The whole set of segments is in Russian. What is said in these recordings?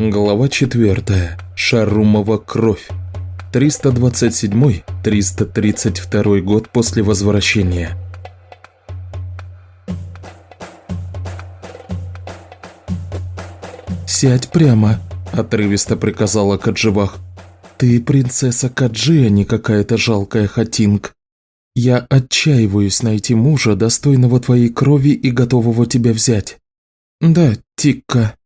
Глава 4. Шарумова кровь. 327-332 год после возвращения. «Сядь прямо», – отрывисто приказала Кадживах. «Ты принцесса Каджи, а не какая-то жалкая хатинг. Я отчаиваюсь найти мужа, достойного твоей крови и готового тебя взять». «Да, Тикка»,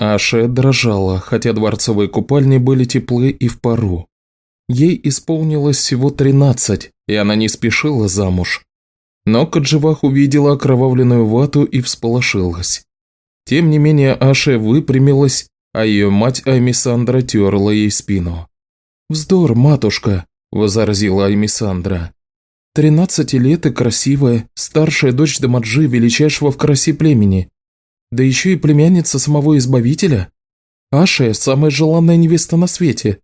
Аша дрожала, хотя дворцовые купальни были теплы и в пару. Ей исполнилось всего тринадцать, и она не спешила замуж. Но Кадживах увидела окровавленную вату и всполошилась. Тем не менее Аша выпрямилась, а ее мать Аймисандра терла ей спину. «Вздор, матушка», – возразила Аймисандра. «Тринадцати лет и красивая, старшая дочь Дамаджи, величайшего в красе племени. Да еще и племянница самого Избавителя. Ашия – самая желанная невеста на свете.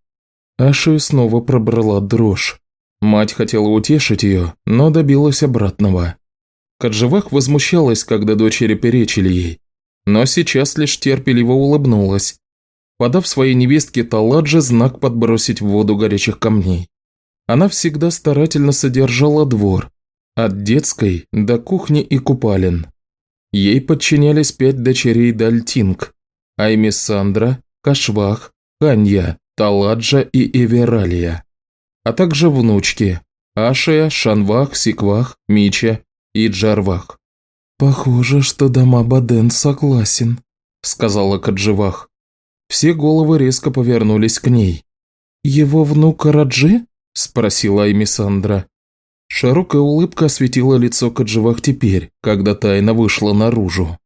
Ашию снова пробрала дрожь. Мать хотела утешить ее, но добилась обратного. Кадживах возмущалась, когда дочери перечили ей, но сейчас лишь терпеливо улыбнулась, подав своей невестке Таладже знак подбросить в воду горячих камней. Она всегда старательно содержала двор, от детской до кухни и купалин. Ей подчинялись пять дочерей Дальтинг – Аймисандра, Кашвах, Ханья, Таладжа и Эвералия, а также внучки – Ашия, Шанвах, Сиквах, Мича и Джарвах. «Похоже, что дома Баден согласен», – сказала Кадживах. Все головы резко повернулись к ней. «Его внук Раджи?» – спросила Аймисандра. Широкая улыбка осветила лицо Кадживах теперь, когда тайна вышла наружу.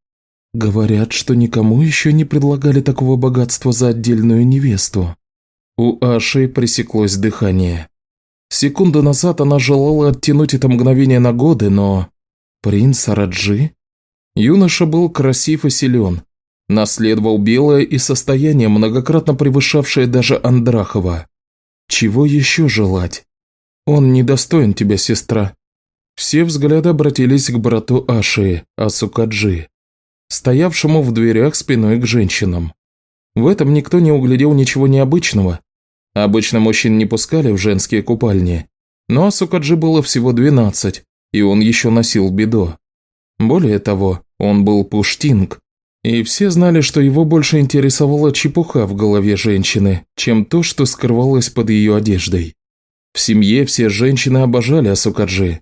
Говорят, что никому еще не предлагали такого богатства за отдельную невесту. У Аши пресеклось дыхание. Секунду назад она желала оттянуть это мгновение на годы, но... Принц Раджи? Юноша был красив и силен. Наследовал белое и состояние, многократно превышавшее даже Андрахова. Чего еще желать? Он недостоин тебя, сестра». Все взгляды обратились к брату Аши, Асукаджи, стоявшему в дверях спиной к женщинам. В этом никто не углядел ничего необычного. Обычно мужчин не пускали в женские купальни, но Асукаджи было всего 12, и он еще носил бедо. Более того, он был пуштинг, и все знали, что его больше интересовала чепуха в голове женщины, чем то, что скрывалось под ее одеждой. В семье все женщины обожали Асукаджи.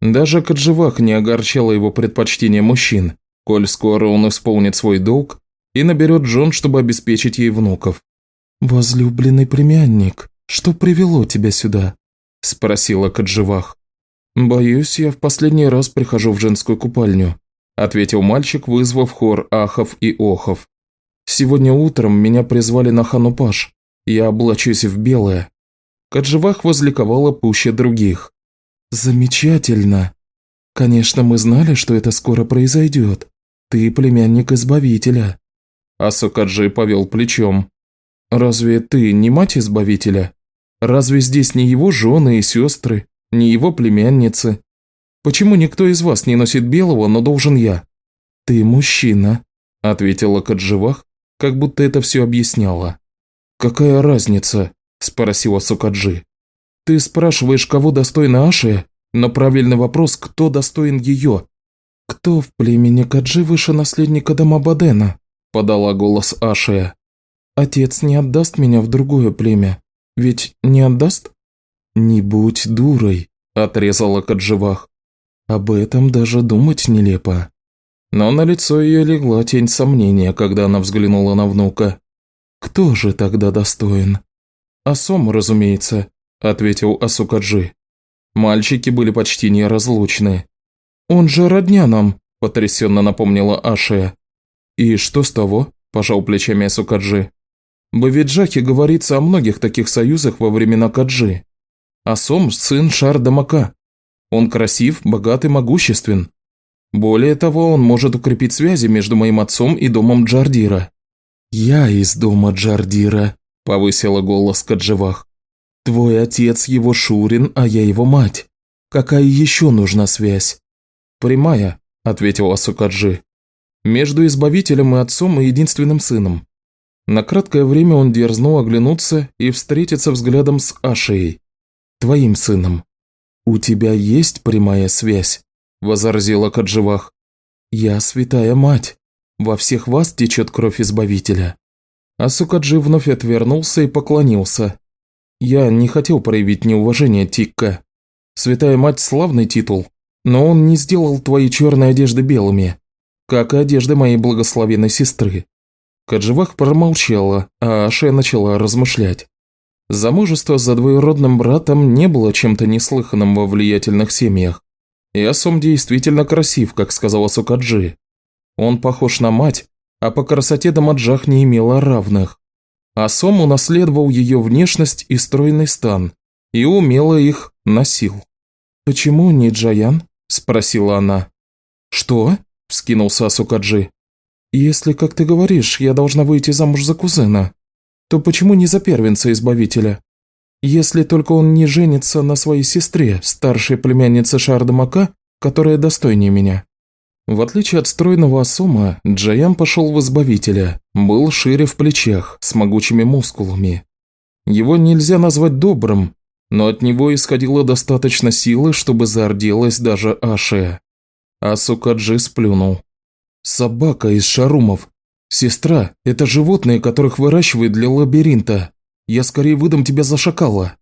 Даже Кадживах не огорчало его предпочтение мужчин, коль скоро он исполнит свой долг и наберет жен, чтобы обеспечить ей внуков. «Возлюбленный племянник, что привело тебя сюда?» – спросила Кадживах. «Боюсь, я в последний раз прихожу в женскую купальню», – ответил мальчик, вызвав хор ахов и охов. «Сегодня утром меня призвали на Ханупаш. Я облачусь в белое, Кадживах возликовала пуще других. «Замечательно! Конечно, мы знали, что это скоро произойдет. Ты племянник Избавителя». Асукаджи повел плечом. «Разве ты не мать Избавителя? Разве здесь не его жены и сестры, не его племянницы? Почему никто из вас не носит белого, но должен я?» «Ты мужчина», – ответила Кадживах, как будто это все объясняло. «Какая разница?» – спросила Сукаджи. «Ты спрашиваешь, кого достойна Ашия, но правильный вопрос, кто достоин ее?» «Кто в племени Каджи выше наследника Дамабадена?» – подала голос Ашия. «Отец не отдаст меня в другое племя. Ведь не отдаст?» «Не будь дурой», – отрезала Кадживах. «Об этом даже думать нелепо». Но на лицо ее легла тень сомнения, когда она взглянула на внука. «Кто же тогда достоин?» «Асом, разумеется», – ответил Асукаджи. Мальчики были почти неразлучны. «Он же родня нам», – потрясенно напомнила Ашия. «И что с того?» – пожал плечами Асукаджи. «В Бавиджахе говорится о многих таких союзах во времена Каджи. Асом – сын Шардамака. Он красив, богат и могуществен. Более того, он может укрепить связи между моим отцом и домом Джардира». «Я из дома Джардира», повысила голос Кадживах. «Твой отец его Шурин, а я его мать. Какая еще нужна связь?» «Прямая», – ответил Асукаджи. «Между избавителем и отцом и единственным сыном. На краткое время он дерзнул оглянуться и встретиться взглядом с Ашей, твоим сыном. «У тебя есть прямая связь?» – возразила Кадживах. «Я святая мать. Во всех вас течет кровь Избавителя». Асукаджи вновь отвернулся и поклонился. «Я не хотел проявить неуважение, Тикка. Святая мать – славный титул, но он не сделал твои черные одежды белыми, как и одежды моей благословенной сестры. Кадживах промолчала, а Аше начала размышлять. Замужество за двоюродным братом не было чем-то неслыханным во влиятельных семьях. И Асом действительно красив, как сказала Сукаджи. Он похож на мать, а по красоте Дамаджах не имела равных. Асом унаследовал ее внешность и стройный стан, и умело их носил. «Почему не Джаян?» – спросила она. «Что?» – вскинулся Асукаджи. «Если, как ты говоришь, я должна выйти замуж за кузена, то почему не за первенца Избавителя? Если только он не женится на своей сестре, старшей племяннице Шардамака, которая достойнее меня». В отличие от стройного Асума, Джаян пошел в Избавителя, был шире в плечах, с могучими мускулами. Его нельзя назвать добрым, но от него исходило достаточно силы, чтобы зарделась даже Аше. Асукаджи сплюнул. «Собака из шарумов. Сестра – это животные, которых выращивают для лабиринта. Я скорее выдам тебя за шакала».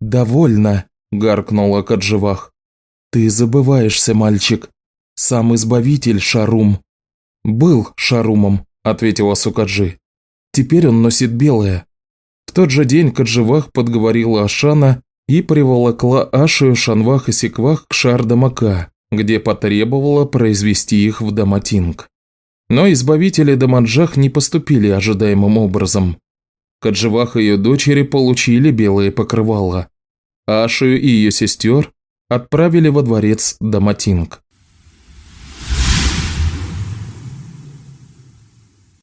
«Довольно», – гаркнула Кадживах. «Ты забываешься, мальчик. Сам избавитель Шарум». «Был Шарумом», – ответила Сукаджи. «Теперь он носит белое». В тот же день Кадживах подговорила Ашана и приволокла Ашу, Шанвах и Секвах к Шардамака, где потребовала произвести их в Даматинг. Но избавители Дамаджах не поступили ожидаемым образом. Кадживах и ее дочери получили белые покрывала. Ашу и ее сестер отправили во дворец Даматинг.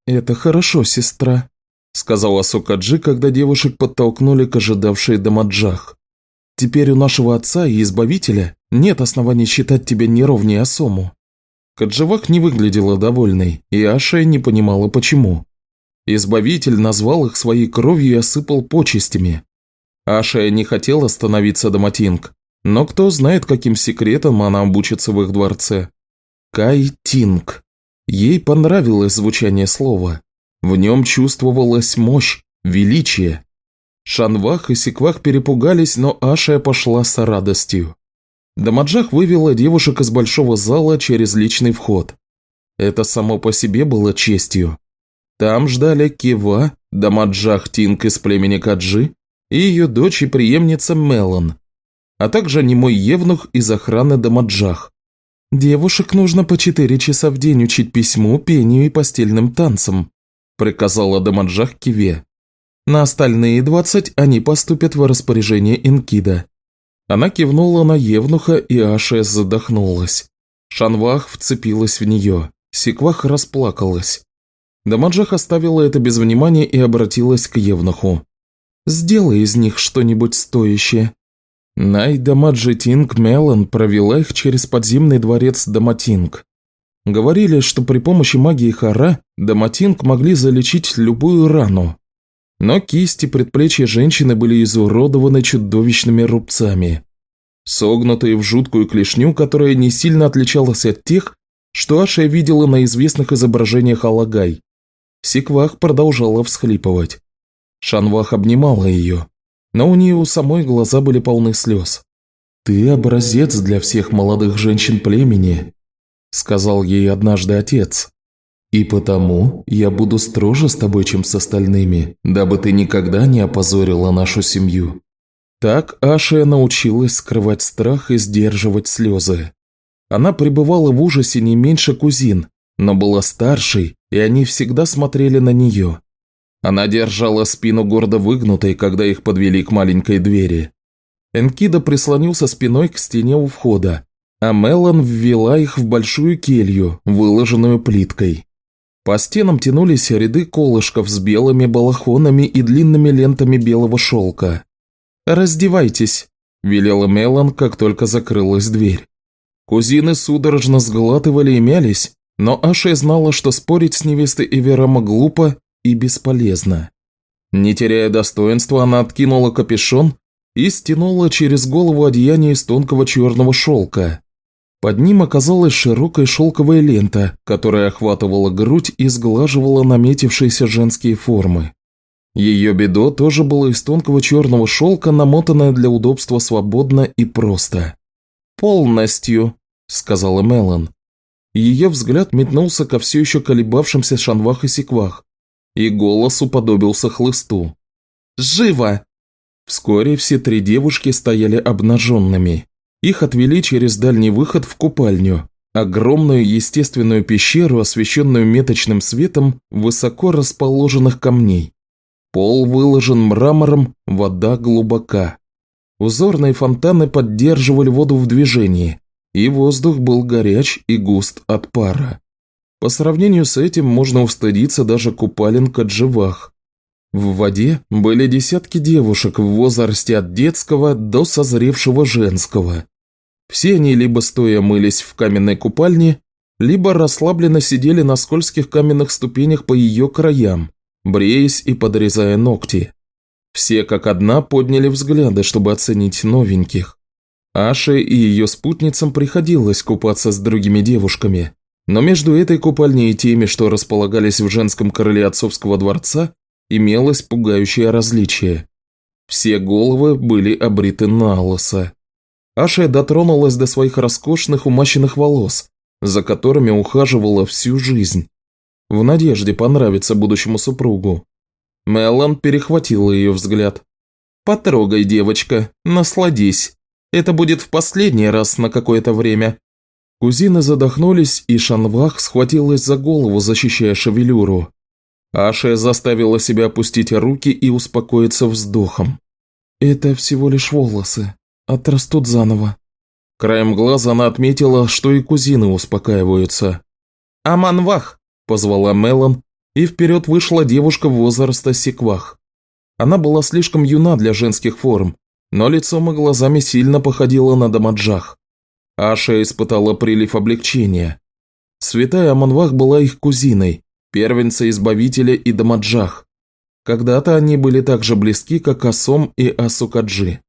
«Это хорошо, сестра», – сказала Сукаджи, когда девушек подтолкнули к ожидавшей Дамаджах. «Теперь у нашего отца и избавителя нет оснований считать тебя неровнее Асому». Каджавах не выглядела довольной, и Аша не понимала почему. Избавитель назвал их своей кровью и осыпал почестями. Аша не хотела становиться Даматинг, но кто знает, каким секретом она обучится в их дворце. Кайтинг. Ей понравилось звучание слова. В нем чувствовалась мощь, величие. Шанвах и Секвах перепугались, но Аша пошла с радостью. Дамаджах вывела девушек из большого зала через личный вход. Это само по себе было честью. Там ждали Кива, Дамаджах Тинг из племени Каджи и ее дочь и преемница Мелон, а также немой евнух из охраны Дамаджах. «Девушек нужно по четыре часа в день учить письму, пению и постельным танцам», приказала Дамаджах Киве. «На остальные двадцать они поступят в распоряжение Инкида. Она кивнула на Евнуха, и Аша задохнулась. Шанвах вцепилась в нее. Секвах расплакалась. Дамаджах оставила это без внимания и обратилась к Евнуху. «Сделай из них что-нибудь стоящее». Най Дамаджитинг Мелан провела их через подземный дворец Даматинг. Говорили, что при помощи магии Хара Даматинг могли залечить любую рану, но кисти предплечья женщины были изуродованы чудовищными рубцами, согнутые в жуткую клешню, которая не сильно отличалась от тех, что Аша видела на известных изображениях Алагай. Сиквах продолжала всхлипывать. Шанвах обнимала ее, но у нее у самой глаза были полны слез. «Ты образец для всех молодых женщин племени», – сказал ей однажды отец. И потому я буду строже с тобой, чем с остальными, дабы ты никогда не опозорила нашу семью». Так Ашия научилась скрывать страх и сдерживать слезы. Она пребывала в ужасе не меньше кузин, но была старшей, и они всегда смотрели на нее. Она держала спину гордо выгнутой, когда их подвели к маленькой двери. Энкида прислонился спиной к стене у входа, а Мелан ввела их в большую келью, выложенную плиткой. По стенам тянулись ряды колышков с белыми балахонами и длинными лентами белого шелка. «Раздевайтесь», – велела Мелан, как только закрылась дверь. Кузины судорожно сглатывали и мялись, но Аша знала, что спорить с невестой Эверама глупо, и бесполезно. Не теряя достоинства, она откинула капюшон и стянула через голову одеяние из тонкого черного шелка. Под ним оказалась широкая шелковая лента, которая охватывала грудь и сглаживала наметившиеся женские формы. Ее бедо тоже было из тонкого черного шелка, намотанное для удобства свободно и просто. «Полностью», – сказала Мелан. Ее взгляд метнулся ко все еще колебавшимся шанвах и секвах, и голос уподобился хлысту. «Живо!» Вскоре все три девушки стояли обнаженными. Их отвели через дальний выход в купальню, огромную естественную пещеру, освещенную меточным светом высоко расположенных камней. Пол выложен мрамором, вода глубока. Узорные фонтаны поддерживали воду в движении, и воздух был горяч и густ от пара. По сравнению с этим можно устыдиться даже купалин Кадживах, в воде были десятки девушек в возрасте от детского до созревшего женского. Все они либо стоя мылись в каменной купальне, либо расслабленно сидели на скользких каменных ступенях по ее краям, бреясь и подрезая ногти. Все как одна подняли взгляды, чтобы оценить новеньких. Аше и ее спутницам приходилось купаться с другими девушками, но между этой купальней и теми, что располагались в женском крыле отцовского дворца, имелось пугающее различие. Все головы были обриты на лысо. Аша дотронулась до своих роскошных умащенных волос, за которыми ухаживала всю жизнь, в надежде понравиться будущему супругу. Мелан перехватила ее взгляд. «Потрогай, девочка, насладись. Это будет в последний раз на какое-то время». Кузины задохнулись, и Шанвах схватилась за голову, защищая шевелюру. Аша заставила себя опустить руки и успокоиться вздохом. «Это всего лишь волосы. Отрастут заново». Краем глаза она отметила, что и кузины успокаиваются. «Аманвах!» – позвала Мелан, и вперед вышла девушка возраста секвах. Она была слишком юна для женских форм, но лицом и глазами сильно походила на Дамаджах. Аша испытала прилив облегчения. Святая Аманвах была их кузиной, первенца Избавителя и Дамаджах. Когда-то они были так же близки, как Асом и Асукаджи.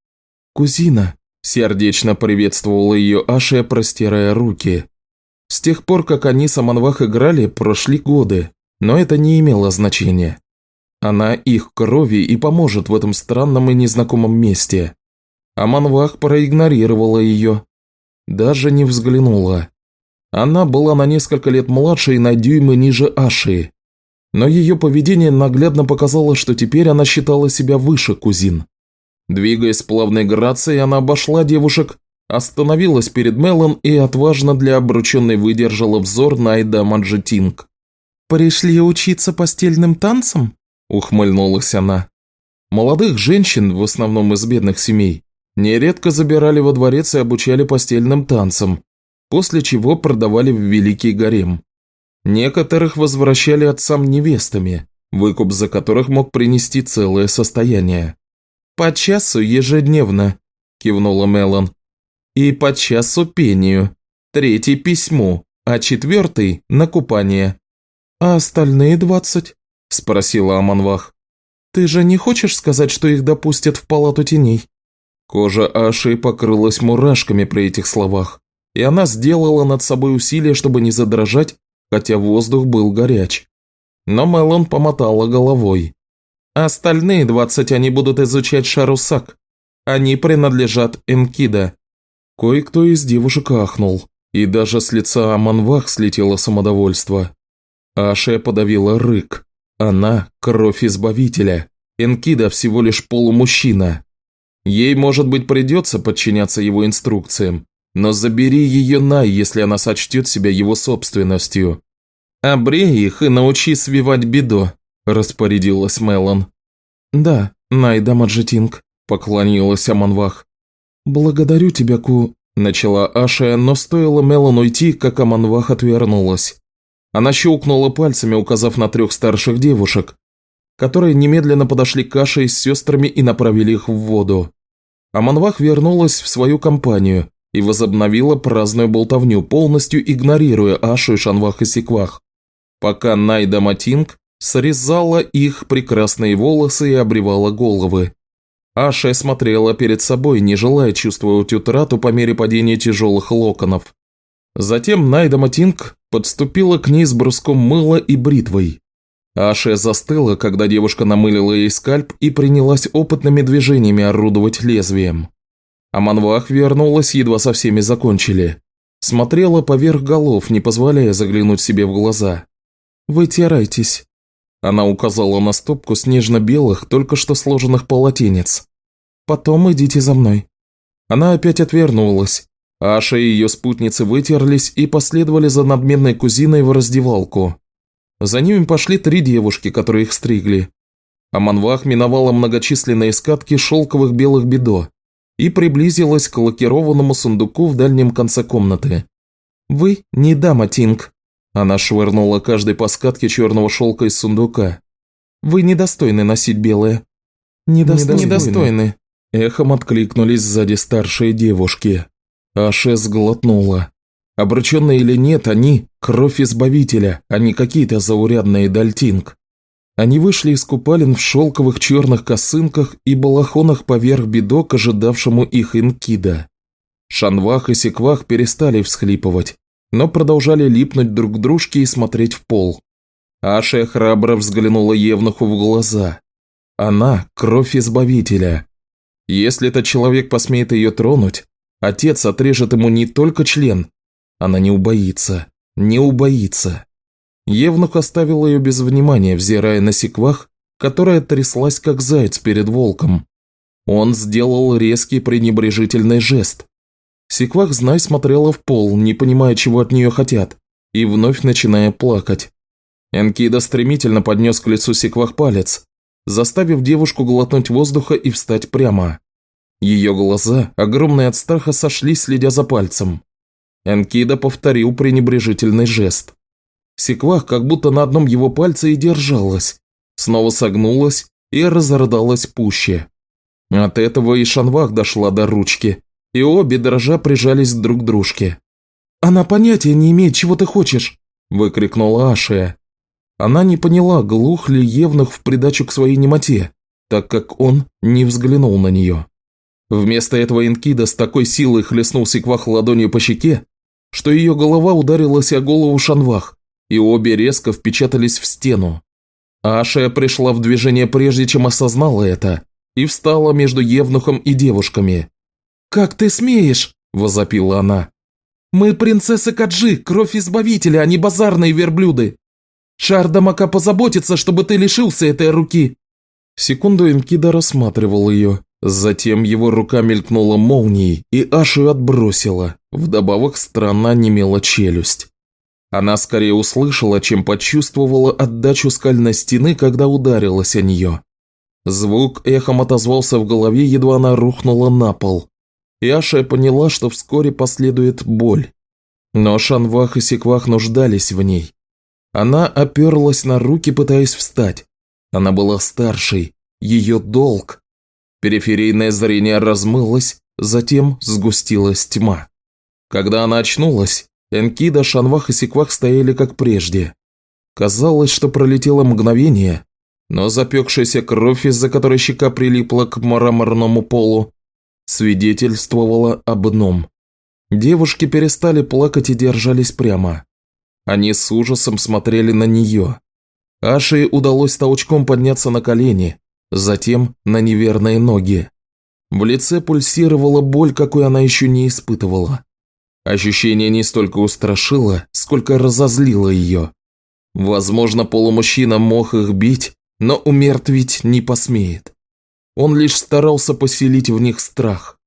«Кузина», – сердечно приветствовала ее Ашия, простирая руки. С тех пор, как они с Аманвах играли, прошли годы, но это не имело значения. Она их крови и поможет в этом странном и незнакомом месте. Аманвах проигнорировала ее. Даже не взглянула. Она была на несколько лет младше и на дюймы ниже Аши. Но ее поведение наглядно показало, что теперь она считала себя выше кузин. Двигаясь с плавной грацией, она обошла девушек, остановилась перед Мелон и отважно для обрученной выдержала взор Найда Маджетинг. «Пришли учиться постельным танцам?» – ухмыльнулась она. Молодых женщин, в основном из бедных семей, нередко забирали во дворец и обучали постельным танцам, после чего продавали в Великий Гарем. Некоторых возвращали отцам невестами, выкуп за которых мог принести целое состояние. «По часу ежедневно», – кивнула Мелан. «И по часу пению, третий письму, а четвертый – на купание». «А остальные двадцать?» – спросила Аманвах. «Ты же не хочешь сказать, что их допустят в палату теней?» Кожа Аши покрылась мурашками при этих словах и она сделала над собой усилие, чтобы не задрожать, хотя воздух был горяч. Но Мелон помотала головой. Остальные двадцать они будут изучать Шарусак. Они принадлежат Энкида. Кое-кто из девушек ахнул, и даже с лица Аманвах слетело самодовольство. Аша подавила рык. Она – кровь Избавителя. Энкида всего лишь полумужчина. Ей, может быть, придется подчиняться его инструкциям, но забери ее Най, если она сочтет себя его собственностью. Обрей их и научи свивать бедо», – распорядилась Мелан. «Да, Най Дамаджетинг», – поклонилась Аманвах. «Благодарю тебя, Ку», – начала Аша, но стоило Мелан уйти, как Аманвах отвернулась. Она щелкнула пальцами, указав на трех старших девушек, которые немедленно подошли к Аше с сестрами и направили их в воду. Аманвах вернулась в свою компанию, и возобновила праздную болтовню, полностью игнорируя Ашу и Шанвах и Секвах, пока Найда Матинг срезала их прекрасные волосы и обревала головы. Аша смотрела перед собой, не желая чувствовать утрату по мере падения тяжелых локонов. Затем Найда Матинг подступила к ней с бруском мыла и бритвой. Аша застыла, когда девушка намылила ей скальп и принялась опытными движениями орудовать лезвием. А Манвах вернулась, едва со всеми закончили. Смотрела поверх голов, не позволяя заглянуть себе в глаза. «Вытирайтесь». Она указала на стопку снежно-белых, только что сложенных полотенец. «Потом идите за мной». Она опять отвернулась. Аша и ее спутницы вытерлись и последовали за надменной кузиной в раздевалку. За ними пошли три девушки, которые их стригли. А Манвах миновала многочисленные скатки шелковых белых бедо и приблизилась к лакированному сундуку в дальнем конце комнаты. «Вы не дама, Тинг», – она швырнула каждой по скатке черного шелка из сундука. «Вы недостойны носить белое». «Недостойны». недостойны. Эхом откликнулись сзади старшие девушки. Аше сглотнула. Обрученные или нет, они – кровь Избавителя, а не какие-то заурядные дальтинг. Они вышли из купалин в шелковых черных косынках и балахонах поверх бедок, ожидавшему их инкида. Шанвах и Секвах перестали всхлипывать, но продолжали липнуть друг к дружке и смотреть в пол. Аша храбро взглянула Евнуху в глаза. Она – кровь Избавителя. Если этот человек посмеет ее тронуть, отец отрежет ему не только член, она не убоится, не убоится. Евнух оставил ее без внимания, взирая на секвах, которая тряслась как заяц перед волком. Он сделал резкий пренебрежительный жест. Секвах, знай, смотрела в пол, не понимая, чего от нее хотят, и вновь начиная плакать. Энкида стремительно поднес к лицу Секвах палец, заставив девушку глотнуть воздуха и встать прямо. Ее глаза, огромные от страха, сошлись, следя за пальцем. Энкида повторил пренебрежительный жест. Секвах как будто на одном его пальце и держалась, снова согнулась и разрыдалась пуще. От этого и Шанвах дошла до ручки, и обе дрожа прижались друг к дружке. «Она понятия не имеет, чего ты хочешь!» – выкрикнула Ашия. Она не поняла, глух ли Евнух в придачу к своей немоте, так как он не взглянул на нее. Вместо этого Инкида с такой силой хлестнул Секвах ладонью по щеке, что ее голова ударилась о голову Шанвах, и обе резко впечатались в стену. Ашия пришла в движение прежде, чем осознала это, и встала между Евнухом и девушками. «Как ты смеешь?» – возопила она. «Мы принцессы Каджи, кровь избавителя, а не базарные верблюды. Шардамака позаботится, чтобы ты лишился этой руки». Секунду Инкида рассматривал ее, Затем его рука мелькнула молнией и Ашу отбросила, вдобавок странно онемела челюсть. Она скорее услышала, чем почувствовала отдачу скальной стены, когда ударилась о нее. Звук эхом отозвался в голове, едва она рухнула на пол. И Аша поняла, что вскоре последует боль. Но Шанвах и Секвах нуждались в ней. Она оперлась на руки, пытаясь встать. Она была старшей. Ее долг Периферийное зрение размылось, затем сгустилась тьма. Когда она очнулась, Энкида, Шанвах и Секвах стояли как прежде. Казалось, что пролетело мгновение, но запекшаяся кровь, из-за которой щека прилипла к мраморному полу, свидетельствовала об одном. Девушки перестали плакать и держались прямо. Они с ужасом смотрели на нее. Аше удалось толчком подняться на колени, затем на неверные ноги. В лице пульсировала боль, какой она еще не испытывала. Ощущение не столько устрашило, сколько разозлило ее. Возможно, полумужчина мог их бить, но умертвить не посмеет. Он лишь старался поселить в них страх.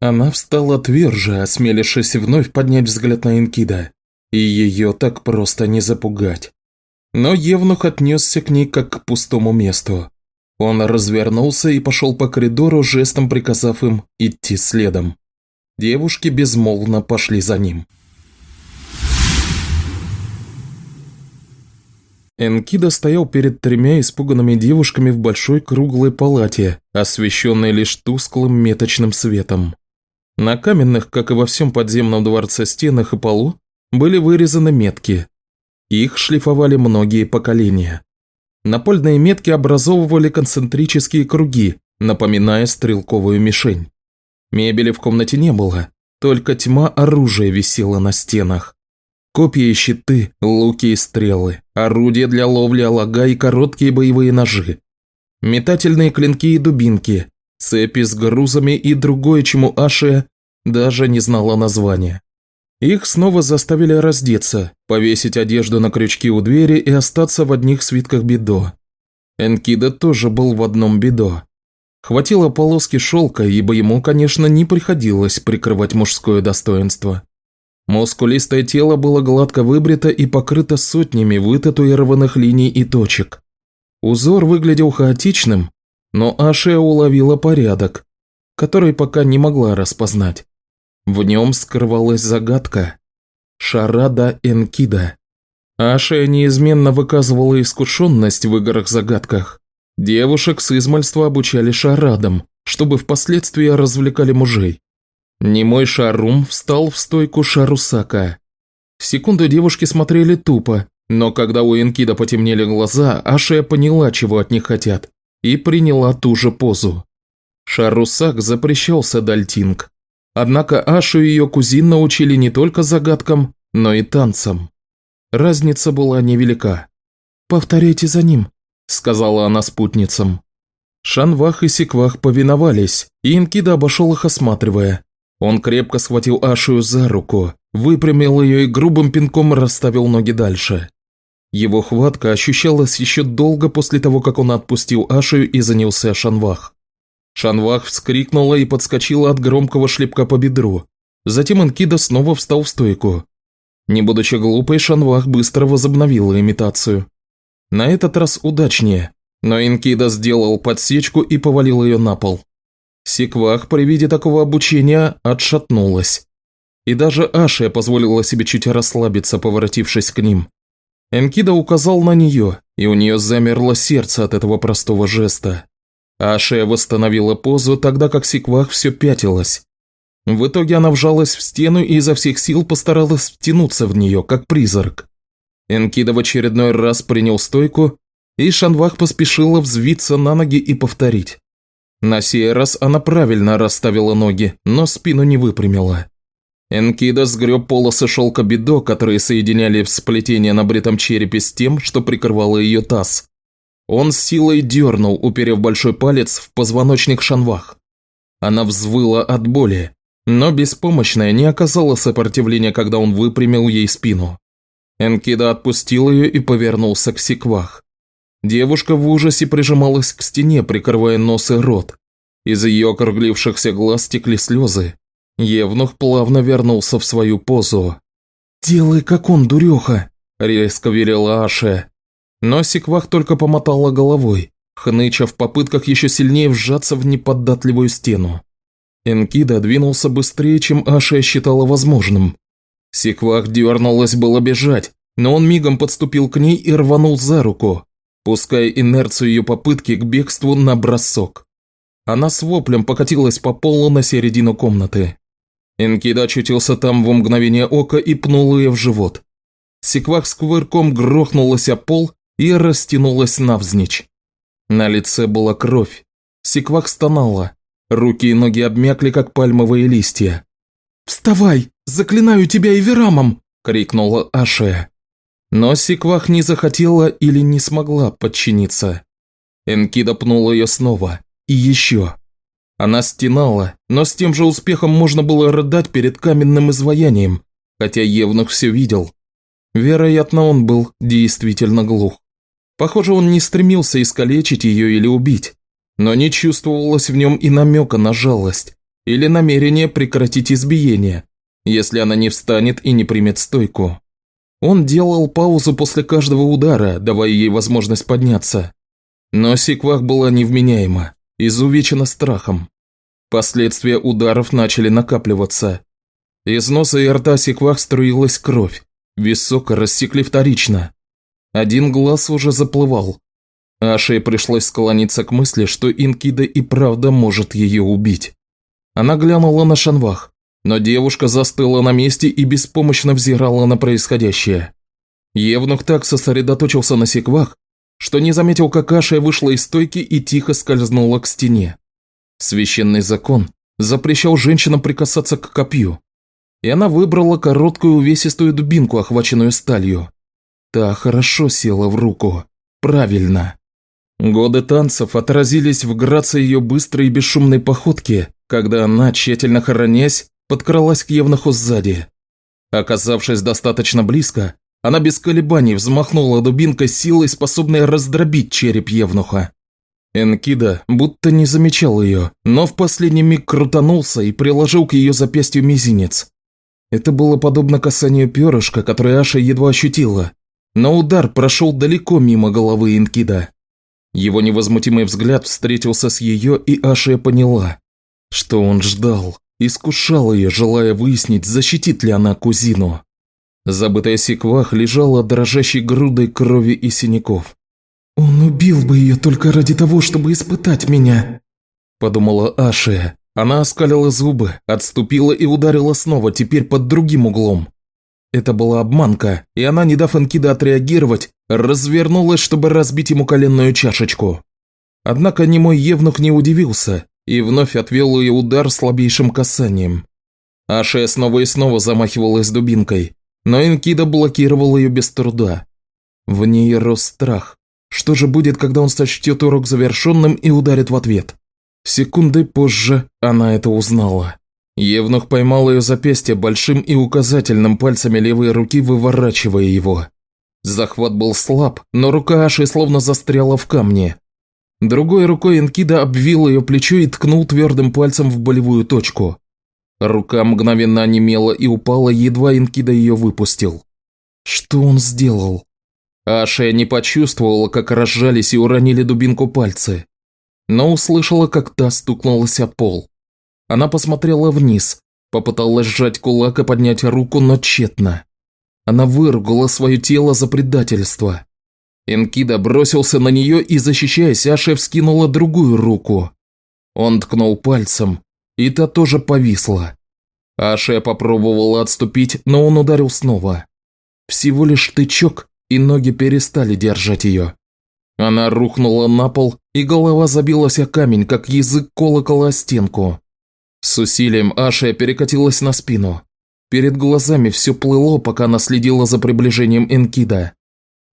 Она встала тверже, осмелившись вновь поднять взгляд на Инкида, и ее так просто не запугать. Но Евнух отнесся к ней как к пустому месту. Он развернулся и пошел по коридору, жестом приказав им идти следом. Девушки безмолвно пошли за ним. Энкида стоял перед тремя испуганными девушками в большой круглой палате, освещенной лишь тусклым меточным светом. На каменных, как и во всем подземном дворце стенах и полу, были вырезаны метки. Их шлифовали многие поколения. Напольные метки образовывали концентрические круги, напоминая стрелковую мишень. Мебели в комнате не было, только тьма оружия висела на стенах. Копья и щиты, луки и стрелы, орудия для ловли алага и короткие боевые ножи. Метательные клинки и дубинки, цепи с грузами и другое, чему Ашия даже не знала названия. Их снова заставили раздеться, повесить одежду на крючки у двери и остаться в одних свитках бедо. Энкида тоже был в одном бедо. Хватило полоски шелка, ибо ему, конечно, не приходилось прикрывать мужское достоинство. Мускулистое тело было гладко выбрито и покрыто сотнями вытатуированных линий и точек. Узор выглядел хаотичным, но Ашия уловила порядок, который пока не могла распознать. В нем скрывалась загадка. Шарада Энкида. Ашия неизменно выказывала искушенность в играх-загадках. Девушек с измальства обучали шарадам, чтобы впоследствии развлекали мужей. Немой Шарум встал в стойку Шарусака. Секунду девушки смотрели тупо, но когда у Энкида потемнели глаза, Ашия поняла, чего от них хотят, и приняла ту же позу. Шарусак запрещался Дальтинг. Однако Ашу и ее кузин научили не только загадкам, но и танцам. Разница была невелика. «Повторяйте за ним», – сказала она спутницам. Шанвах и Секвах повиновались, и Инкида обошел их осматривая. Он крепко схватил Ашию за руку, выпрямил ее и грубым пинком расставил ноги дальше. Его хватка ощущалась еще долго после того, как он отпустил Ашию и занялся Шанвах. Шанвах вскрикнула и подскочила от громкого шлепка по бедру. Затем Энкида снова встал в стойку. Не будучи глупой, Шанвах быстро возобновила имитацию. На этот раз удачнее, но Инкида сделал подсечку и повалил ее на пол. Секвах при виде такого обучения отшатнулась. И даже Ашия позволила себе чуть расслабиться, поворотившись к ним. Энкида указал на нее, и у нее замерло сердце от этого простого жеста. Ашия восстановила позу, тогда как Секвах все пятилась. В итоге она вжалась в стену и изо всех сил постаралась втянуться в нее, как призрак. Энкида в очередной раз принял стойку, и Шанвах поспешила взвиться на ноги и повторить. На сей раз она правильно расставила ноги, но спину не выпрямила. Энкида сгреб полосы шелка бедо, которые соединяли сплетение на бритом черепе с тем, что прикрывало ее таз. Он с силой дернул, уперев большой палец в позвоночник Шанвах. Она взвыла от боли, но беспомощная не оказала сопротивления, когда он выпрямил ей спину. Энкида отпустил ее и повернулся к Сиквах. Девушка в ужасе прижималась к стене, прикрывая нос и рот. Из ее округлившихся глаз текли слезы. Евнух плавно вернулся в свою позу. «Делай, как он, дуреха!» – резко велела Аша. Но Секвах только помотала головой, хныча в попытках еще сильнее вжаться в неподатливую стену. Энкида двинулся быстрее, чем Аша считала возможным. Секвах дернулась было бежать, но он мигом подступил к ней и рванул за руку, пуская инерцию ее попытки к бегству на бросок. Она с воплем покатилась по полу на середину комнаты. Энкида очутился там в мгновение ока и пнул ее в живот. Секвах с кувырком грохнулась о пол и растянулась навзничь. На лице была кровь. Секвах стонала. Руки и ноги обмякли, как пальмовые листья. «Вставай! Заклинаю тебя и Верамом!» – крикнула Ашия. Но Секвах не захотела или не смогла подчиниться. Энкида пнула ее снова. И еще. Она стенала, но с тем же успехом можно было рыдать перед каменным изваянием, хотя Евнух все видел. Вероятно, он был действительно глух. Похоже, он не стремился искалечить ее или убить, но не чувствовалось в нем и намека на жалость или намерение прекратить избиение, если она не встанет и не примет стойку. Он делал паузу после каждого удара, давая ей возможность подняться. Но Сиквах была невменяема, изувечена страхом. Последствия ударов начали накапливаться. Из носа и рта Сиквах струилась кровь, висок рассекли вторично. Один глаз уже заплывал. Аше пришлось склониться к мысли, что Инкида и правда может ее убить. Она глянула на Шанвах, но девушка застыла на месте и беспомощно взирала на происходящее. Евнух так сосредоточился на секвах, что не заметил, как Ашия вышла из стойки и тихо скользнула к стене. Священный закон запрещал женщинам прикасаться к копью, и она выбрала короткую увесистую дубинку, охваченную сталью. Та хорошо села в руку. Правильно. Годы танцев отразились в грации ее быстрой и бесшумной походки, когда она, тщательно хоронясь, подкралась к Евнуху сзади. Оказавшись достаточно близко, она без колебаний взмахнула дубинкой силой, способной раздробить череп Евнуха. Энкида будто не замечал ее, но в последний миг крутанулся и приложил к ее запястью мизинец. Это было подобно касанию перышка, которое Аша едва ощутила, но удар прошел далеко мимо головы Инкида. Его невозмутимый взгляд встретился с ее, и Ашия поняла, что он ждал, искушал ее, желая выяснить, защитит ли она кузину. Забытая секвах лежала дрожащей грудой крови и синяков. «Он убил бы ее только ради того, чтобы испытать меня», – подумала Ашия. Она оскалила зубы, отступила и ударила снова, теперь под другим углом. Это была обманка, и она, не дав Энкида отреагировать, развернулась, чтобы разбить ему коленную чашечку. Однако немой Евнух не удивился и вновь отвел ее удар слабейшим касанием. Ашия снова и снова замахивалась дубинкой, но Энкида блокировал ее без труда. В ней рос страх. Что же будет, когда он сочтет урок завершенным и ударит в ответ? Секунды позже она это узнала. Евнух поймал ее запястье большим и указательным пальцами левой руки, выворачивая его. Захват был слаб, но рука Аши словно застряла в камне. Другой рукой Энкида обвил ее плечо и ткнул твердым пальцем в болевую точку. Рука мгновенно онемела и упала, едва Энкида ее выпустил. Что он сделал? Аша не почувствовала, как разжались и уронили дубинку пальцы, но услышала, как та стукнулась о пол. Она посмотрела вниз, попыталась сжать кулак и поднять руку, но тщетно. Она выругала свое тело за предательство. Энкида бросился на нее и, защищаясь, Аша вскинула другую руку. Он ткнул пальцем, и та тоже повисла. Аша попробовала отступить, но он ударил снова. Всего лишь тычок, и ноги перестали держать ее. Она рухнула на пол, и голова забилась о камень, как язык колокола о стенку. С усилием Аша перекатилась на спину. Перед глазами все плыло, пока она следила за приближением Энкида.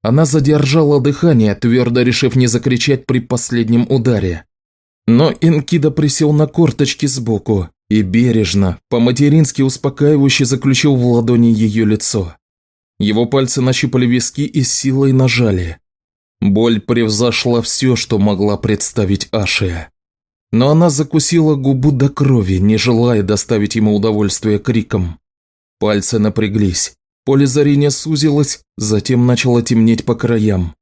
Она задержала дыхание, твердо решив не закричать при последнем ударе. Но Энкида присел на корточки сбоку и бережно, по-матерински успокаивающе заключил в ладони ее лицо. Его пальцы нащупали виски и силой нажали. Боль превзошла все, что могла представить Ашия. Но она закусила губу до крови, не желая доставить ему удовольствие криком. Пальцы напряглись, поле зрения сузилось, затем начало темнеть по краям.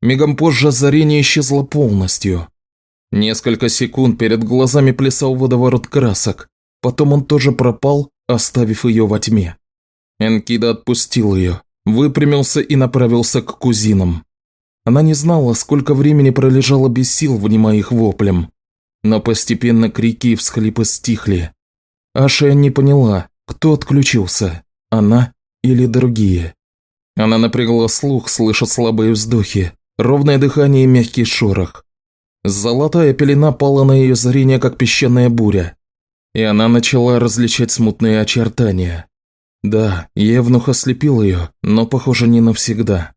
Мигом позже озарение исчезло полностью. Несколько секунд перед глазами плясал водоворот красок, потом он тоже пропал, оставив ее во тьме. Энкида отпустил ее, выпрямился и направился к кузинам. Она не знала, сколько времени пролежала без сил, внимая их воплем. Но постепенно крики и всхлипы стихли. Аша не поняла, кто отключился, она или другие. Она напрягла слух, слыша слабые вздохи, ровное дыхание и мягкий шорох. Золотая пелена пала на ее зрение, как песчаная буря, и она начала различать смутные очертания. Да, Евнух ослепил ее, но, похоже, не навсегда.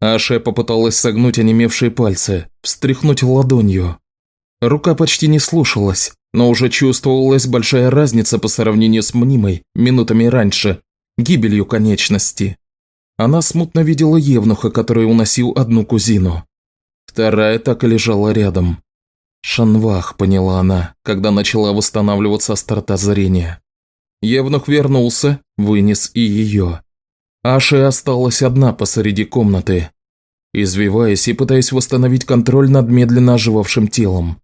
Аша попыталась согнуть онемевшие пальцы, встряхнуть ладонью, Рука почти не слушалась, но уже чувствовалась большая разница по сравнению с мнимой, минутами раньше, гибелью конечности. Она смутно видела Евнуха, который уносил одну кузину. Вторая так и лежала рядом. «Шанвах», – поняла она, когда начала восстанавливаться острота зрения. Евнух вернулся, вынес и ее. Аша осталась одна посреди комнаты, извиваясь и пытаясь восстановить контроль над медленно оживавшим телом.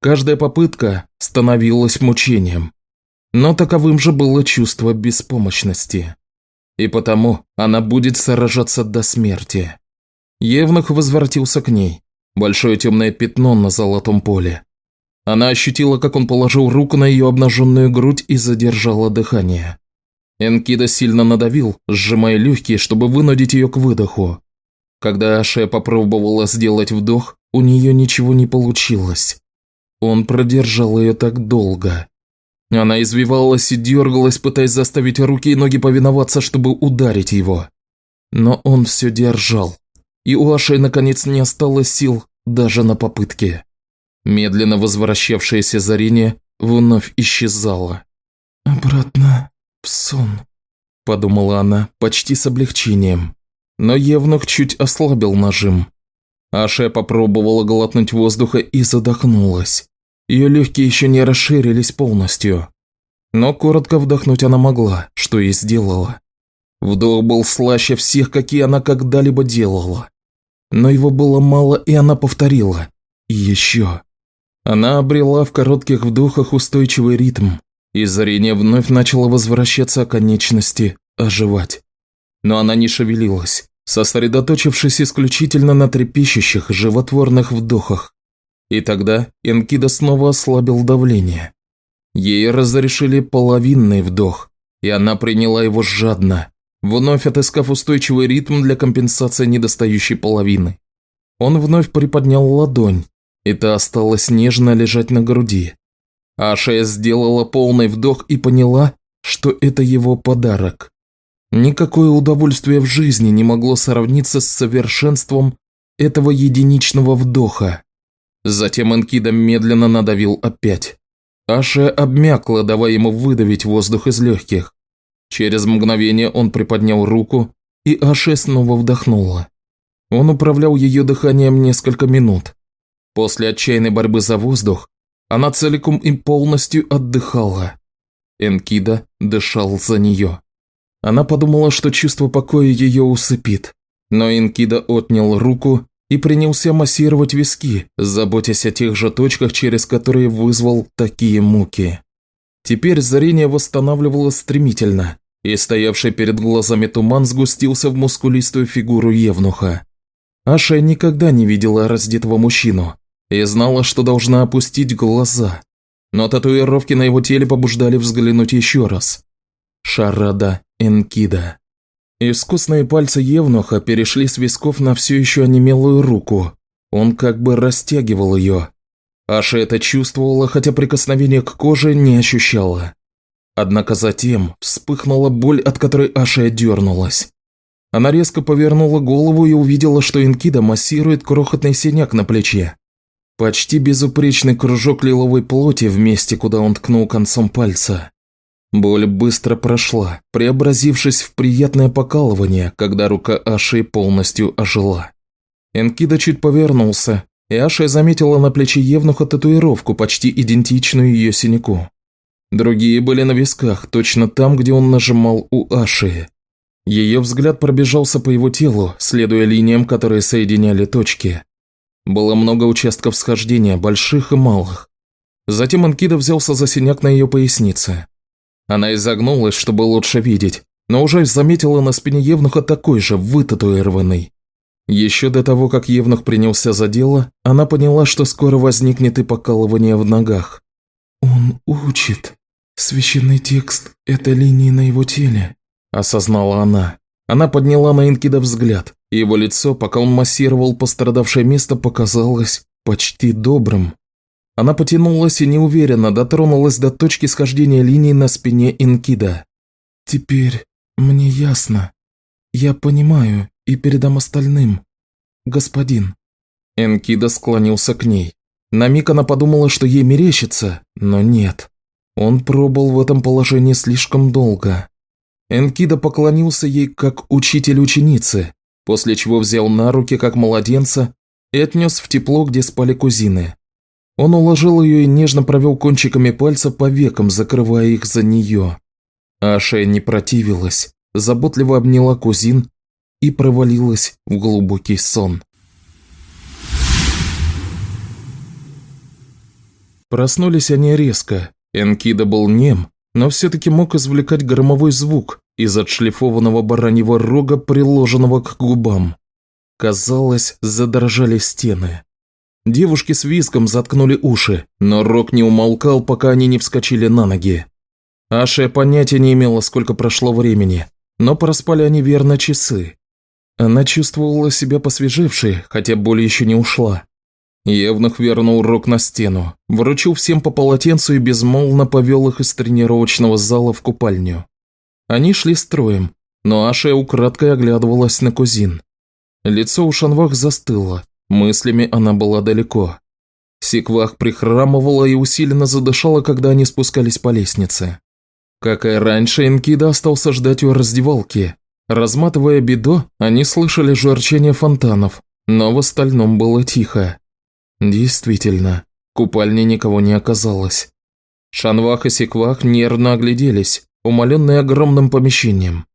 Каждая попытка становилась мучением. Но таковым же было чувство беспомощности. И потому она будет сражаться до смерти. Евнух возвратился к ней. Большое темное пятно на золотом поле. Она ощутила, как он положил руку на ее обнаженную грудь и задержала дыхание. Энкида сильно надавил, сжимая легкие, чтобы вынудить ее к выдоху. Когда Аша попробовала сделать вдох, у нее ничего не получилось. Он продержал ее так долго. Она извивалась и дергалась, пытаясь заставить руки и ноги повиноваться, чтобы ударить его. Но он все держал. И у Аши наконец не осталось сил даже на попытки. Медленно возвращавшееся зрение вновь исчезало. «Обратно в сон», – подумала она почти с облегчением. Но Евнух чуть ослабил нажим. Аша попробовала глотнуть воздуха и задохнулась. Ее легкие еще не расширились полностью. Но коротко вдохнуть она могла, что и сделала. Вдох был слаще всех, какие она когда-либо делала. Но его было мало, и она повторила. И еще. Она обрела в коротких вдохах устойчивый ритм, и зрение вновь начало возвращаться к конечности, оживать. Но она не шевелилась, сосредоточившись исключительно на трепещущих, животворных вдохах. И тогда Энкида снова ослабил давление. Ей разрешили половинный вдох, и она приняла его жадно, вновь отыскав устойчивый ритм для компенсации недостающей половины. Он вновь приподнял ладонь, и та осталась нежно лежать на груди. Аша сделала полный вдох и поняла, что это его подарок. Никакое удовольствие в жизни не могло сравниться с совершенством этого единичного вдоха. Затем Энкида медленно надавил опять. Аша обмякла, давая ему выдавить воздух из легких. Через мгновение он приподнял руку, и Аше снова вдохнула. Он управлял ее дыханием несколько минут. После отчаянной борьбы за воздух, она целиком и полностью отдыхала. Энкида дышал за нее. Она подумала, что чувство покоя ее усыпит, но Энкида отнял руку и принялся массировать виски, заботясь о тех же точках, через которые вызвал такие муки. Теперь зрение восстанавливалось стремительно, и стоявший перед глазами туман сгустился в мускулистую фигуру Евнуха. Аша никогда не видела раздетого мужчину и знала, что должна опустить глаза, но татуировки на его теле побуждали взглянуть еще раз. Шарада Энкида. Искусные пальцы Евнуха перешли с висков на все еще онемелую руку. Он как бы растягивал ее. Аша это чувствовала, хотя прикосновение к коже не ощущала. Однако затем вспыхнула боль, от которой Аша дернулась. Она резко повернула голову и увидела, что Инкида массирует крохотный синяк на плече. Почти безупречный кружок лиловой плоти в месте, куда он ткнул концом пальца. Боль быстро прошла, преобразившись в приятное покалывание, когда рука Аши полностью ожила. Энкида чуть повернулся, и Аша заметила на плече Евнуха татуировку, почти идентичную ее синяку. Другие были на висках, точно там, где он нажимал у Аши. Ее взгляд пробежался по его телу, следуя линиям, которые соединяли точки. Было много участков схождения, больших и малых. Затем Анкида взялся за синяк на ее пояснице. Она изогнулась, чтобы лучше видеть, но уже заметила на спине Евнуха такой же, вытатуированный. Еще до того, как Евнух принялся за дело, она поняла, что скоро возникнет и покалывание в ногах. «Он учит. Священный текст – это линии на его теле», – осознала она. Она подняла на Инкида взгляд, и его лицо, пока он массировал пострадавшее место, показалось почти добрым. Она потянулась и неуверенно дотронулась до точки схождения линии на спине Инкида. «Теперь мне ясно. Я понимаю и передам остальным. Господин». Энкида склонился к ней. На миг она подумала, что ей мерещится, но нет. Он пробыл в этом положении слишком долго. Энкида поклонился ей как учитель ученицы, после чего взял на руки как младенца и отнес в тепло, где спали кузины. Он уложил ее и нежно провел кончиками пальца по векам, закрывая их за нее. Аша не противилась, заботливо обняла кузин и провалилась в глубокий сон. Проснулись они резко. Энкида был нем, но все-таки мог извлекать громовой звук из отшлифованного бараньего рога, приложенного к губам. Казалось, задрожали стены. Девушки с виском заткнули уши, но Рок не умолкал, пока они не вскочили на ноги. Аша понятия не имела, сколько прошло времени, но проспали они верно часы. Она чувствовала себя посвежевшей, хотя боль еще не ушла. Евнух вернул рог на стену, вручил всем по полотенцу и безмолвно повел их из тренировочного зала в купальню. Они шли строем, но Аша украдкой оглядывалась на кузин. Лицо у Шанвах застыло, мыслями она была далеко. Сиквах прихрамывала и усиленно задышала, когда они спускались по лестнице. Как и раньше, Энкида остался ждать у раздевалки. Разматывая бедо, они слышали журчание фонтанов, но в остальном было тихо. Действительно, в купальне никого не оказалось. Шанвах и Сиквах нервно огляделись, умоленные огромным помещением.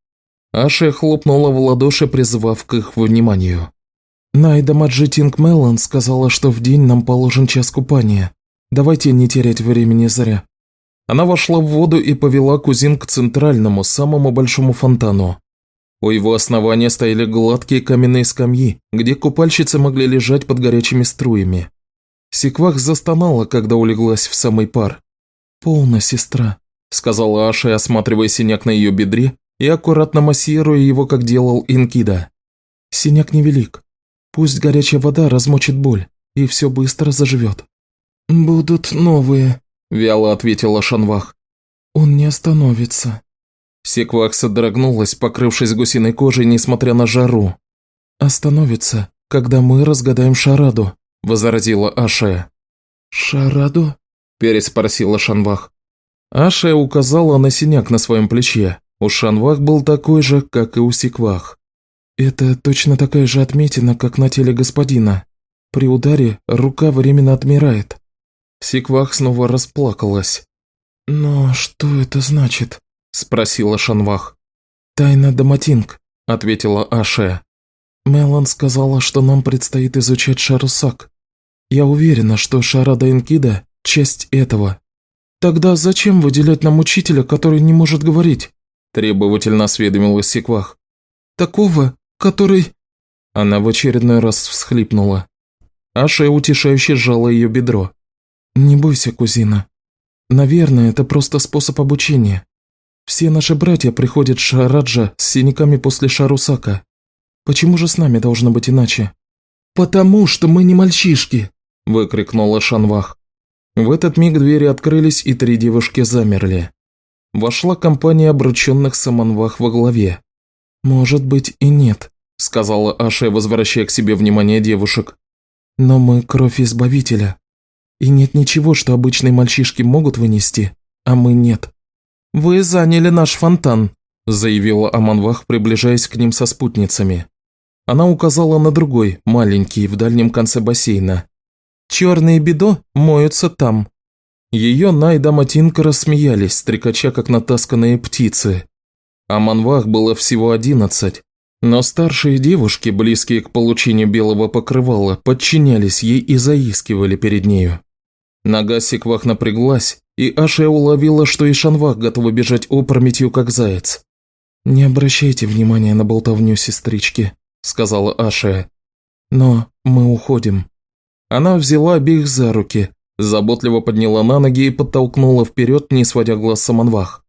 Аша хлопнула в ладоши, призывав к их вниманию. «Найда Маджитинг Меллан сказала, что в день нам положен час купания. Давайте не терять времени зря». Она вошла в воду и повела кузин к центральному, самому большому фонтану. У его основания стояли гладкие каменные скамьи, где купальщицы могли лежать под горячими струями. Секвах застонала, когда улеглась в самый пар. «Полно, сестра», – сказала Аша, осматривая синяк на ее бедре и аккуратно массируя его, как делал Инкида. «Синяк невелик. Пусть горячая вода размочит боль, и все быстро заживет». «Будут новые», – вяло ответила Шанвах. «Он не остановится». Секвах содрогнулась, покрывшись гусиной кожей, несмотря на жару. «Остановится, когда мы разгадаем шараду», – возразила Аше. «Шараду?» – переспросила Шанвах. Аше указала на синяк на своем плече. У Шанвах был такой же, как и у Секвах. Это точно такая же отметина, как на теле господина. При ударе рука временно отмирает. Секвах снова расплакалась. «Но что это значит?» – спросила Шанвах. «Тайна Даматинг», – ответила Аше. Мелан сказала, что нам предстоит изучать Шарусак. Я уверена, что Шарада Энкида – часть этого. Тогда зачем выделять нам учителя, который не может говорить? Требовательно осведомилась Секвах. Такого, который...» Она в очередной раз всхлипнула. Аша утешающе сжала ее бедро. «Не бойся, кузина. Наверное, это просто способ обучения. Все наши братья приходят Шараджа с синяками после Шарусака. Почему же с нами должно быть иначе?» «Потому что мы не мальчишки!» – выкрикнула Шанвах. В этот миг двери открылись, и три девушки замерли. Вошла компания обрученных саманвах во главе. «Может быть и нет», – сказала Аша, возвращая к себе внимание девушек. «Но мы кровь Избавителя. И нет ничего, что обычные мальчишки могут вынести, а мы нет». «Вы заняли наш фонтан», – заявила Аманвах, приближаясь к ним со спутницами. Она указала на другой, маленький, в дальнем конце бассейна. «Черные бедо моются там». Ее Найда Матинка рассмеялись, стрекача как натасканные птицы. А Манвах было всего одиннадцать, но старшие девушки, близкие к получению белого покрывала, подчинялись ей и заискивали перед нею. Нога Секвах напряглась, и Аша уловила, что и Шанвах готова бежать опрометью, как заяц. «Не обращайте внимания на болтовню, сестрички», – сказала Аша. «Но мы уходим». Она взяла обеих за руки, заботливо подняла на ноги и подтолкнула вперед, не сводя глаз Саманвах.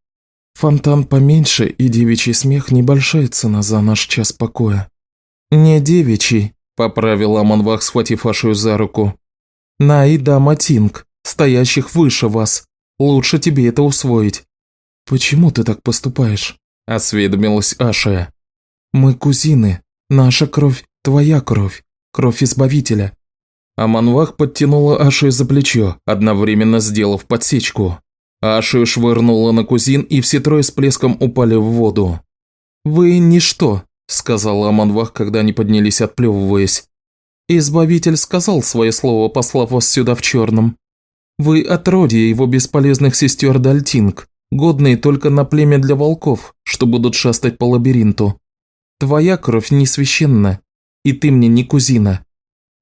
Фонтан поменьше и девичий смех – небольшая цена за наш час покоя». «Не девичий», – поправил Аманвах, схватив Ашу за руку. «Наида Матинг, стоящих выше вас. Лучше тебе это усвоить». «Почему ты так поступаешь?» – осведомилась Аша. «Мы кузины. Наша кровь – твоя кровь. Кровь Избавителя». Аманвах подтянула Ашу за плечо, одновременно сделав подсечку. Ашу швырнула на кузин, и все трое с плеском упали в воду. «Вы ничто», – сказала Аманвах, когда они поднялись, отплевываясь. «Избавитель сказал свое слово, послав вас сюда в черном. Вы отродье его бесполезных сестер Дальтинг, годные только на племя для волков, что будут шастать по лабиринту. Твоя кровь не священна, и ты мне не кузина».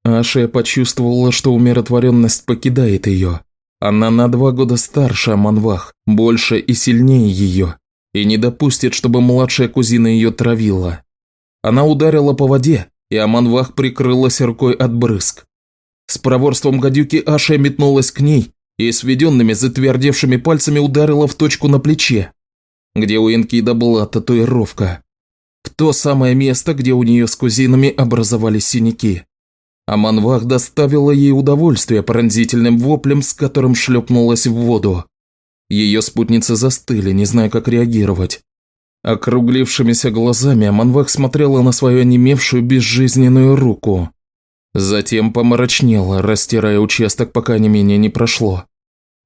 Аша почувствовала, что умиротворенность покидает ее. Она на два года старше Аманвах, больше и сильнее ее, и не допустит, чтобы младшая кузина ее травила. Она ударила по воде, и Аманвах прикрылась рукой от брызг. С проворством гадюки Аша метнулась к ней и сведенными затвердевшими пальцами ударила в точку на плече, где у Энкида была татуировка. В то самое место, где у нее с кузинами образовались синяки. Аманвах доставила ей удовольствие пронзительным воплем, с которым шлепнулась в воду. Ее спутницы застыли, не зная, как реагировать. Округлившимися глазами Аманвах смотрела на свою онемевшую безжизненную руку. Затем помрачнела, растирая участок, пока не менее не прошло.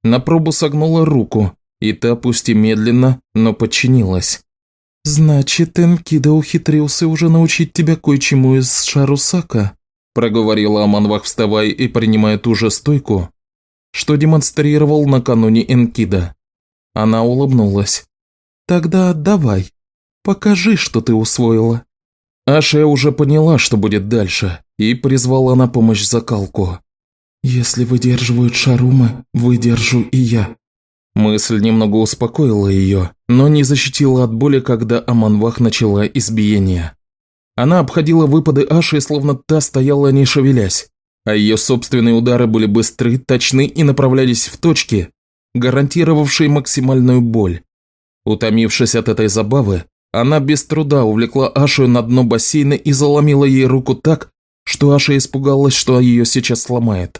На пробу согнула руку, и та, пусть и медленно, но подчинилась. «Значит, Энкида ухитрился уже научить тебя кое-чему из Шарусака?» Проговорила Аманвах, вставая и принимая ту же стойку, что демонстрировал накануне Энкида. Она улыбнулась. «Тогда давай, покажи, что ты усвоила». Аша уже поняла, что будет дальше, и призвала на помощь закалку. «Если выдерживают шарумы, выдержу и я». Мысль немного успокоила ее, но не защитила от боли, когда Аманвах начала избиение. Она обходила выпады Аши, словно та стояла не шевелясь, а ее собственные удары были быстры, точны и направлялись в точки, гарантировавшие максимальную боль. Утомившись от этой забавы, она без труда увлекла Ашу на дно бассейна и заломила ей руку так, что Аша испугалась, что ее сейчас сломает.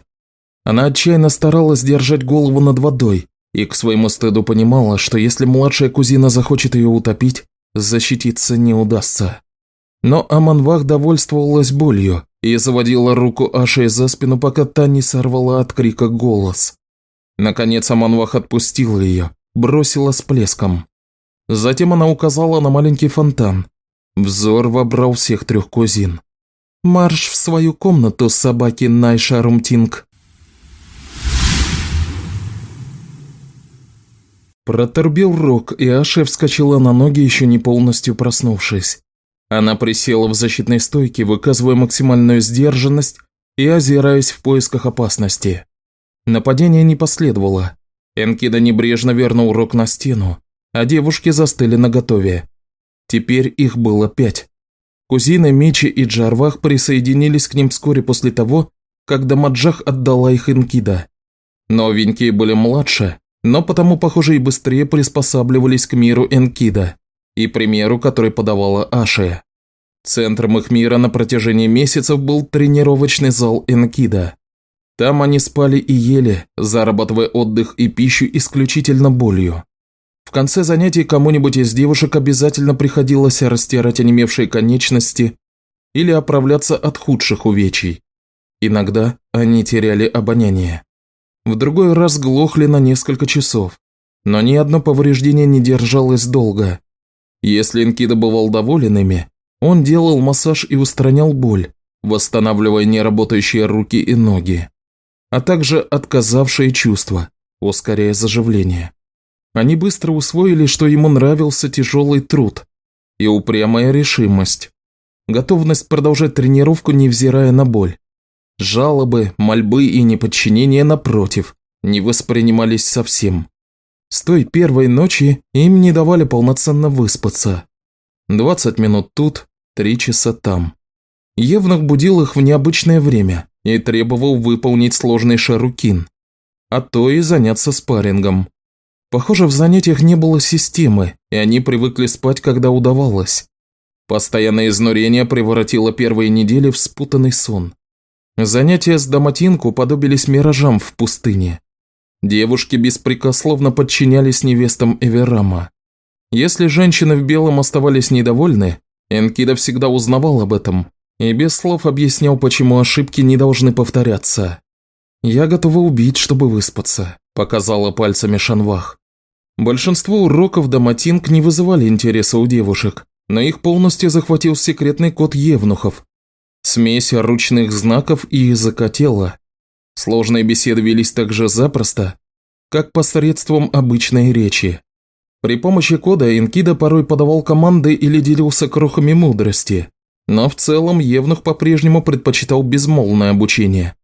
Она отчаянно старалась держать голову над водой и к своему стыду понимала, что если младшая кузина захочет ее утопить, защититься не удастся. Но Аманвах довольствовалась болью и заводила руку Ашей за спину, пока та не сорвала от крика голос. Наконец Аманвах отпустила ее, бросила с плеском. Затем она указала на маленький фонтан. Взор вобрал всех трех кузин. «Марш в свою комнату, собаки Найшарумтинг!» Проторбил рог, и Аша вскочила на ноги, еще не полностью проснувшись. Она присела в защитной стойке, выказывая максимальную сдержанность и озираясь в поисках опасности. Нападение не последовало. Энкида небрежно вернул рог на стену, а девушки застыли наготове. Теперь их было пять. Кузины Мичи и Джарвах присоединились к ним вскоре после того, как Дамаджах отдала их Энкида. Новенькие были младше, но потому, похоже, и быстрее приспосабливались к миру Энкида и примеру, который подавала Ашия. Центром их мира на протяжении месяцев был тренировочный зал Энкида. Там они спали и ели, зарабатывая отдых и пищу исключительно болью. В конце занятий кому-нибудь из девушек обязательно приходилось растирать онемевшие конечности или оправляться от худших увечий. Иногда они теряли обоняние. В другой раз глохли на несколько часов, но ни одно повреждение не держалось долго. Если Энкида бывал доволен ими, он делал массаж и устранял боль, восстанавливая неработающие руки и ноги, а также отказавшие чувства, ускоряя заживление. Они быстро усвоили, что ему нравился тяжелый труд и упрямая решимость, готовность продолжать тренировку, невзирая на боль. Жалобы, мольбы и неподчинение, напротив, не воспринимались совсем. С той первой ночи им не давали полноценно выспаться. 20 минут тут, 3 часа там. Евнух будил их в необычное время и требовал выполнить сложный шарукин, а то и заняться спаррингом. Похоже, в занятиях не было системы, и они привыкли спать, когда удавалось. Постоянное изнурение превратило первые недели в спутанный сон. Занятия с Даматинку подобились миражам в пустыне. Девушки беспрекословно подчинялись невестам Эверама. Если женщины в белом оставались недовольны, Энкида всегда узнавал об этом и без слов объяснял, почему ошибки не должны повторяться. «Я готова убить, чтобы выспаться», – показала пальцами Шанвах. Большинство уроков Даматинг не вызывали интереса у девушек, но их полностью захватил секретный код Евнухов. Смесь ручных знаков и языка тела. Сложные беседы велись так же запросто, как посредством обычной речи. При помощи кода Инкида порой подавал команды или делился крохами мудрости, но в целом Евнух по-прежнему предпочитал безмолвное обучение.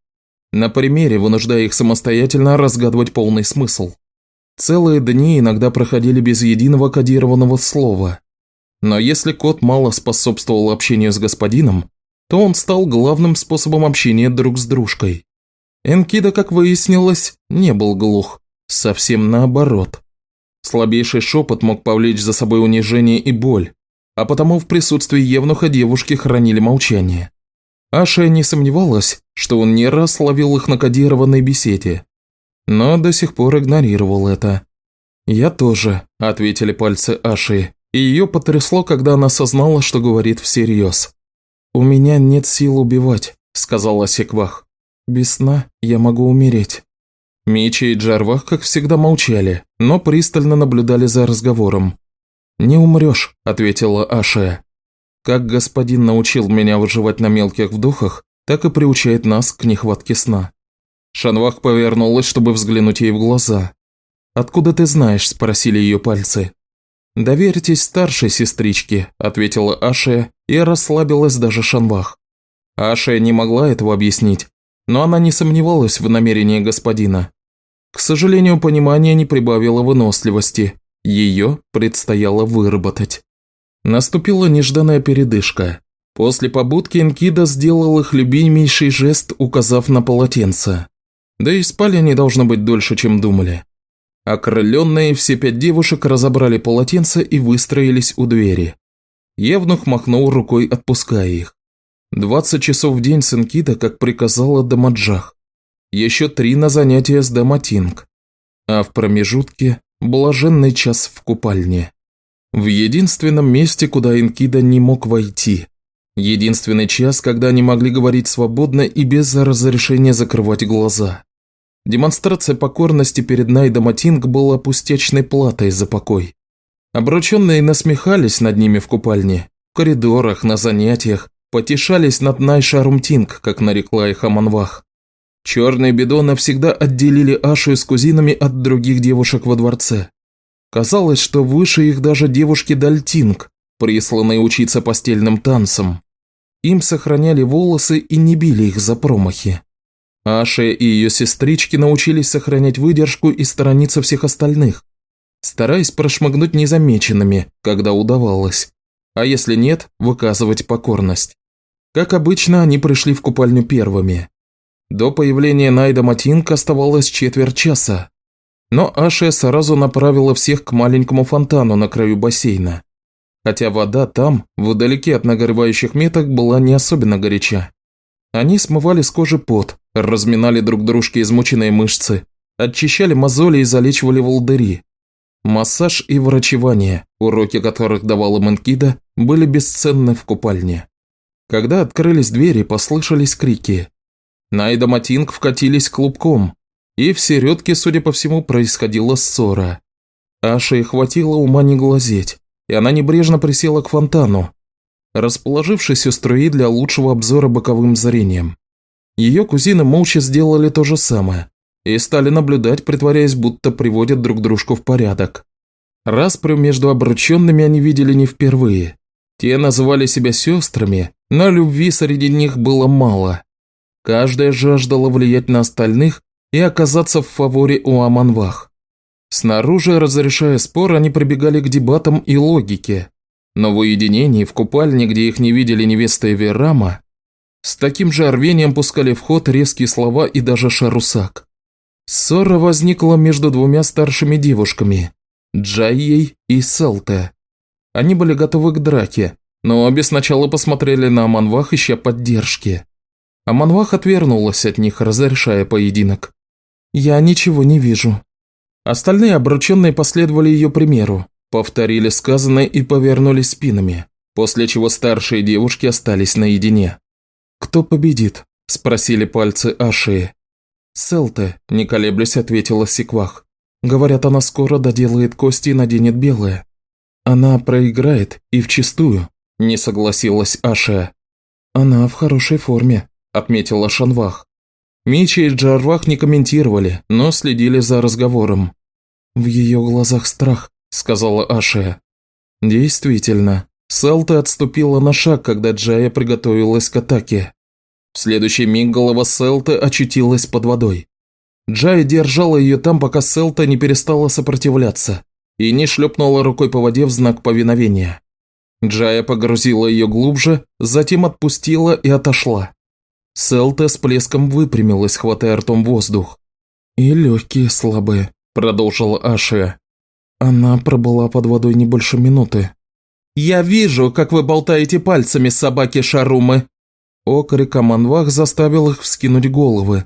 На примере вынуждая их самостоятельно разгадывать полный смысл. Целые дни иногда проходили без единого кодированного слова. Но если код мало способствовал общению с господином, то он стал главным способом общения друг с дружкой. Энкида, как выяснилось, не был глух, совсем наоборот. Слабейший шепот мог повлечь за собой унижение и боль, а потому в присутствии Евнуха девушки хранили молчание. Аша не сомневалась, что он не раз ловил их на кодированной беседе, но до сих пор игнорировал это. «Я тоже», – ответили пальцы Аши, и ее потрясло, когда она осознала, что говорит всерьез. «У меня нет сил убивать», – сказала Секвах. «Без сна я могу умереть». Мичи и Джарвах, как всегда, молчали, но пристально наблюдали за разговором. «Не умрешь», – ответила Аша. «Как господин научил меня выживать на мелких вдохах, так и приучает нас к нехватке сна». Шанвах повернулась, чтобы взглянуть ей в глаза. «Откуда ты знаешь?» – спросили ее пальцы. «Доверьтесь старшей сестричке», – ответила Аша и расслабилась даже Шанвах. Аша не могла этого объяснить, но она не сомневалась в намерении господина. К сожалению, понимание не прибавило выносливости. Ее предстояло выработать. Наступила нежданная передышка. После побудки Энкида сделал их любимейший жест, указав на полотенце. Да и спали они должно быть дольше, чем думали. Окрыленные все пять девушек разобрали полотенца и выстроились у двери. Евнух махнул рукой, отпуская их. Двадцать часов в день с Энкида, как приказала Дамаджах еще три на занятия с Даматинг, а в промежутке блаженный час в купальне. В единственном месте, куда Инкида не мог войти. Единственный час, когда они могли говорить свободно и без разрешения закрывать глаза. Демонстрация покорности перед Найдом Атинг была пустячной платой за покой. Обрученные насмехались над ними в купальне, в коридорах, на занятиях, потешались над Найшарумтинг, как нарекла их Аманвах. Черные бидоны навсегда отделили Ашу с кузинами от других девушек во дворце. Казалось, что выше их даже девушки Дальтинг, присланные учиться постельным танцам. Им сохраняли волосы и не били их за промахи. Аша и ее сестрички научились сохранять выдержку и сторониться всех остальных, стараясь прошмыгнуть незамеченными, когда удавалось, а если нет, выказывать покорность. Как обычно, они пришли в купальню первыми. До появления Найда Матинка оставалось четверть часа. Но Аша сразу направила всех к маленькому фонтану на краю бассейна. Хотя вода там, вдалеке от нагревающих меток, была не особенно горяча. Они смывали с кожи пот, разминали друг дружке измученные мышцы, очищали мозоли и залечивали волдыри. Массаж и врачевание, уроки которых давала Мэнкида, были бесценны в купальне. Когда открылись двери, послышались крики. Найда Матинг вкатились клубком, и в середке, судя по всему, происходила ссора. Аше хватило ума не глазеть, и она небрежно присела к фонтану, расположившись у струи для лучшего обзора боковым зрением. Ее кузины молча сделали то же самое и стали наблюдать, притворяясь, будто приводят друг дружку в порядок. Распрю между обрученными они видели не впервые. Те называли себя сестрами, но любви среди них было мало. Каждая жаждала влиять на остальных и оказаться в фаворе у Аманвах. Снаружи, разрешая спор, они прибегали к дебатам и логике. Но в уединении, в купальне, где их не видели невеста и Верама, с таким же рвением пускали в ход резкие слова и даже шарусак. Ссора возникла между двумя старшими девушками – Джайей и Селте. Они были готовы к драке, но обе сначала посмотрели на Аманвах, ища поддержки. А Манвах отвернулась от них, разрешая поединок. «Я ничего не вижу». Остальные обрученные последовали ее примеру, повторили сказанное и повернулись спинами, после чего старшие девушки остались наедине. «Кто победит?» – спросили пальцы Ашии. «Селте», – не колеблясь, ответила Секвах. «Говорят, она скоро доделает кости и наденет белое». «Она проиграет и вчистую», – не согласилась Ашия. «Она в хорошей форме», отметила Шанвах. Мичи и Джарвах не комментировали, но следили за разговором. «В ее глазах страх», – сказала Ашия. «Действительно, Селта отступила на шаг, когда Джая приготовилась к атаке. В следующий миг голова Селты очутилась под водой. Джая держала ее там, пока Селта не перестала сопротивляться и не шлепнула рукой по воде в знак повиновения. Джая погрузила ее глубже, затем отпустила и отошла. Селта с плеском выпрямилась, хватая ртом воздух. «И легкие слабые», – продолжила Ашия. Она пробыла под водой не больше минуты. «Я вижу, как вы болтаете пальцами, собаки Шарумы!» Окрик Аманвах заставил их вскинуть головы.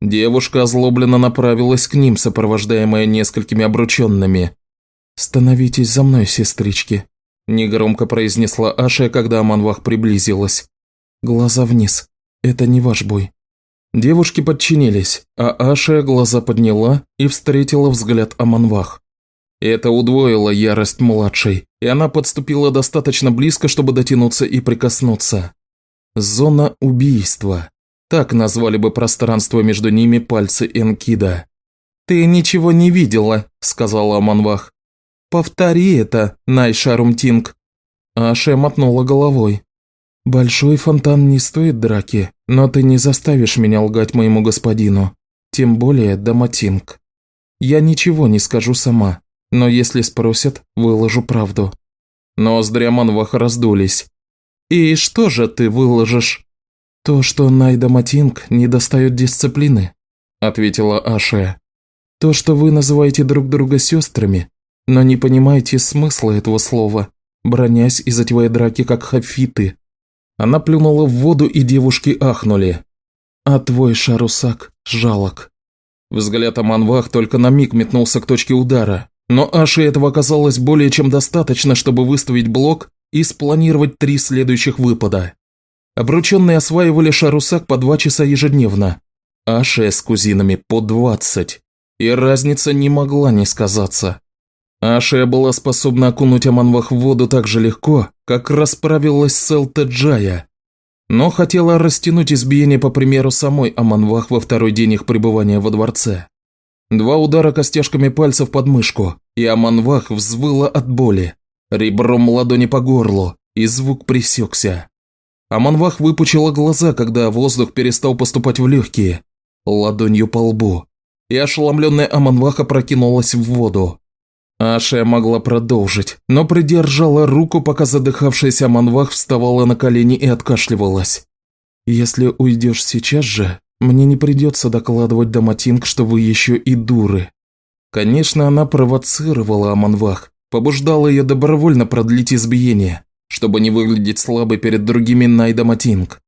Девушка озлобленно направилась к ним, сопровождаемая несколькими обрученными. «Становитесь за мной, сестрички», – негромко произнесла Аша, когда Аманвах приблизилась. «Глаза вниз. Это не ваш бой». Девушки подчинились, а Аша глаза подняла и встретила взгляд Аманвах. Это удвоило ярость младшей, и она подступила достаточно близко, чтобы дотянуться и прикоснуться. Зона убийства. Так назвали бы пространство между ними пальцы Энкида. «Ты ничего не видела», – сказала Аманвах. «Повтори это, Найшарумтинг». Аша мотнула головой. «Большой фонтан не стоит драки, но ты не заставишь меня лгать моему господину, тем более Даматинг. Я ничего не скажу сама, но если спросят, выложу правду». Ноздри Аманваха раздулись. «И что же ты выложишь?» «То, что Найда Матинг не достает дисциплины», – ответила Аше. «То, что вы называете друг друга сестрами, но не понимаете смысла этого слова, бронясь и затевая драки, как хафиты». Она плюнула в воду, и девушки ахнули. «А твой шарусак жалок». Взгляд Аманвах только на миг метнулся к точке удара, но Аше этого оказалось более чем достаточно, чтобы выставить блок и спланировать три следующих выпада. Обрученные осваивали шарусак по два часа ежедневно, Аше с кузинами по двадцать. И разница не могла не сказаться. Ашия была способна окунуть Аманвах в воду так же легко, как расправилась с Элтеджая, но хотела растянуть избиение по примеру самой Аманвах во второй день их пребывания во дворце. Два удара костяшками пальцев под мышку, и Аманвах взвыла от боли. Ребром ладони по горлу, и звук пресекся. Аманвах выпучила глаза, когда воздух перестал поступать в легкие, ладонью по лбу, и ошеломленная Аманвах опрокинулась в воду. Аша могла продолжить, но придержала руку, пока задыхавшаяся Аманвах вставала на колени и откашливалась. «Если уйдешь сейчас же, мне не придется докладывать Даматинг, что вы еще и дуры. Конечно, она провоцировала Аманвах, побуждала ее добровольно продлить избиение, чтобы не выглядеть слабой перед другими Найдаматинг.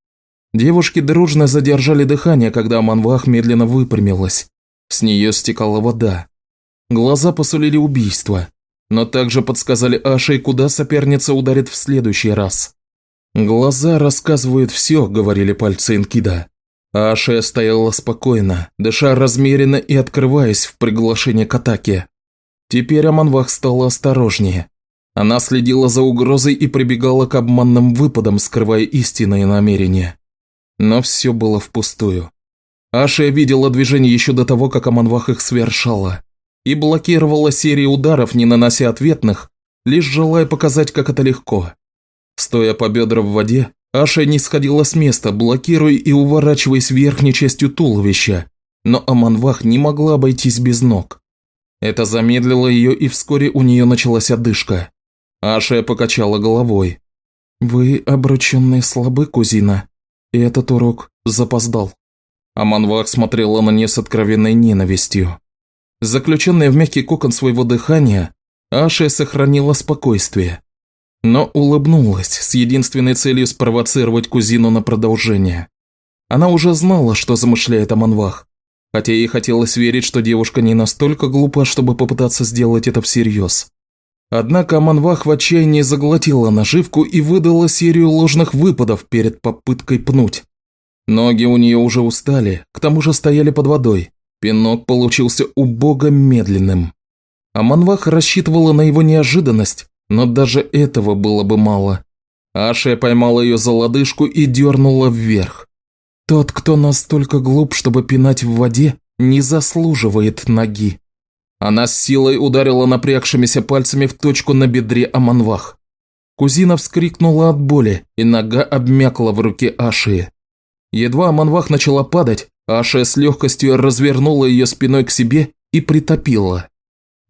Девушки дружно задержали дыхание, когда Аманвах медленно выпрямилась. С нее стекала вода. Глаза посулили убийство, но также подсказали Аше, куда соперница ударит в следующий раз. «Глаза рассказывают все», – говорили пальцы Инкида. Аша стояла спокойно, дыша размеренно и открываясь в приглашение к атаке. Теперь Аманвах стала осторожнее. Она следила за угрозой и прибегала к обманным выпадам, скрывая истинные намерения. Но все было впустую. Аша видела движение еще до того, как Аманвах их совершала, и блокировала серии ударов, не нанося ответных, лишь желая показать, как это легко. Стоя по бедра в воде, Аша не сходила с места, блокируя и уворачиваясь верхней частью туловища, но Аманвах не могла обойтись без ног. Это замедлило ее, и вскоре у нее началась одышка. Аша покачала головой. «Вы обрученные слабы, кузина, и этот урок запоздал». Аманвах смотрела на нее с откровенной ненавистью. Заключенная в мягкий кокон своего дыхания, Аша сохранила спокойствие но улыбнулась с единственной целью спровоцировать кузину на продолжение. Она уже знала, что замышляет Аманвах, хотя ей хотелось верить, что девушка не настолько глупа, чтобы попытаться сделать это всерьез. Однако Аманвах в отчаянии заглотила наживку и выдала серию ложных выпадов перед попыткой пнуть. Ноги у нее уже устали, к тому же стояли под водой. Пинок получился убого медленным. Аманвах рассчитывала на его неожиданность, но даже этого было бы мало. Аша поймала ее за лодыжку и дернула вверх. Тот, кто настолько глуп, чтобы пинать в воде, не заслуживает ноги. Она с силой ударила напрягшимися пальцами в точку на бедре Аманвах. Кузина вскрикнула от боли, и нога обмякла в руке Аши. Едва Аманвах начала падать, Аша с легкостью развернула ее спиной к себе и притопила.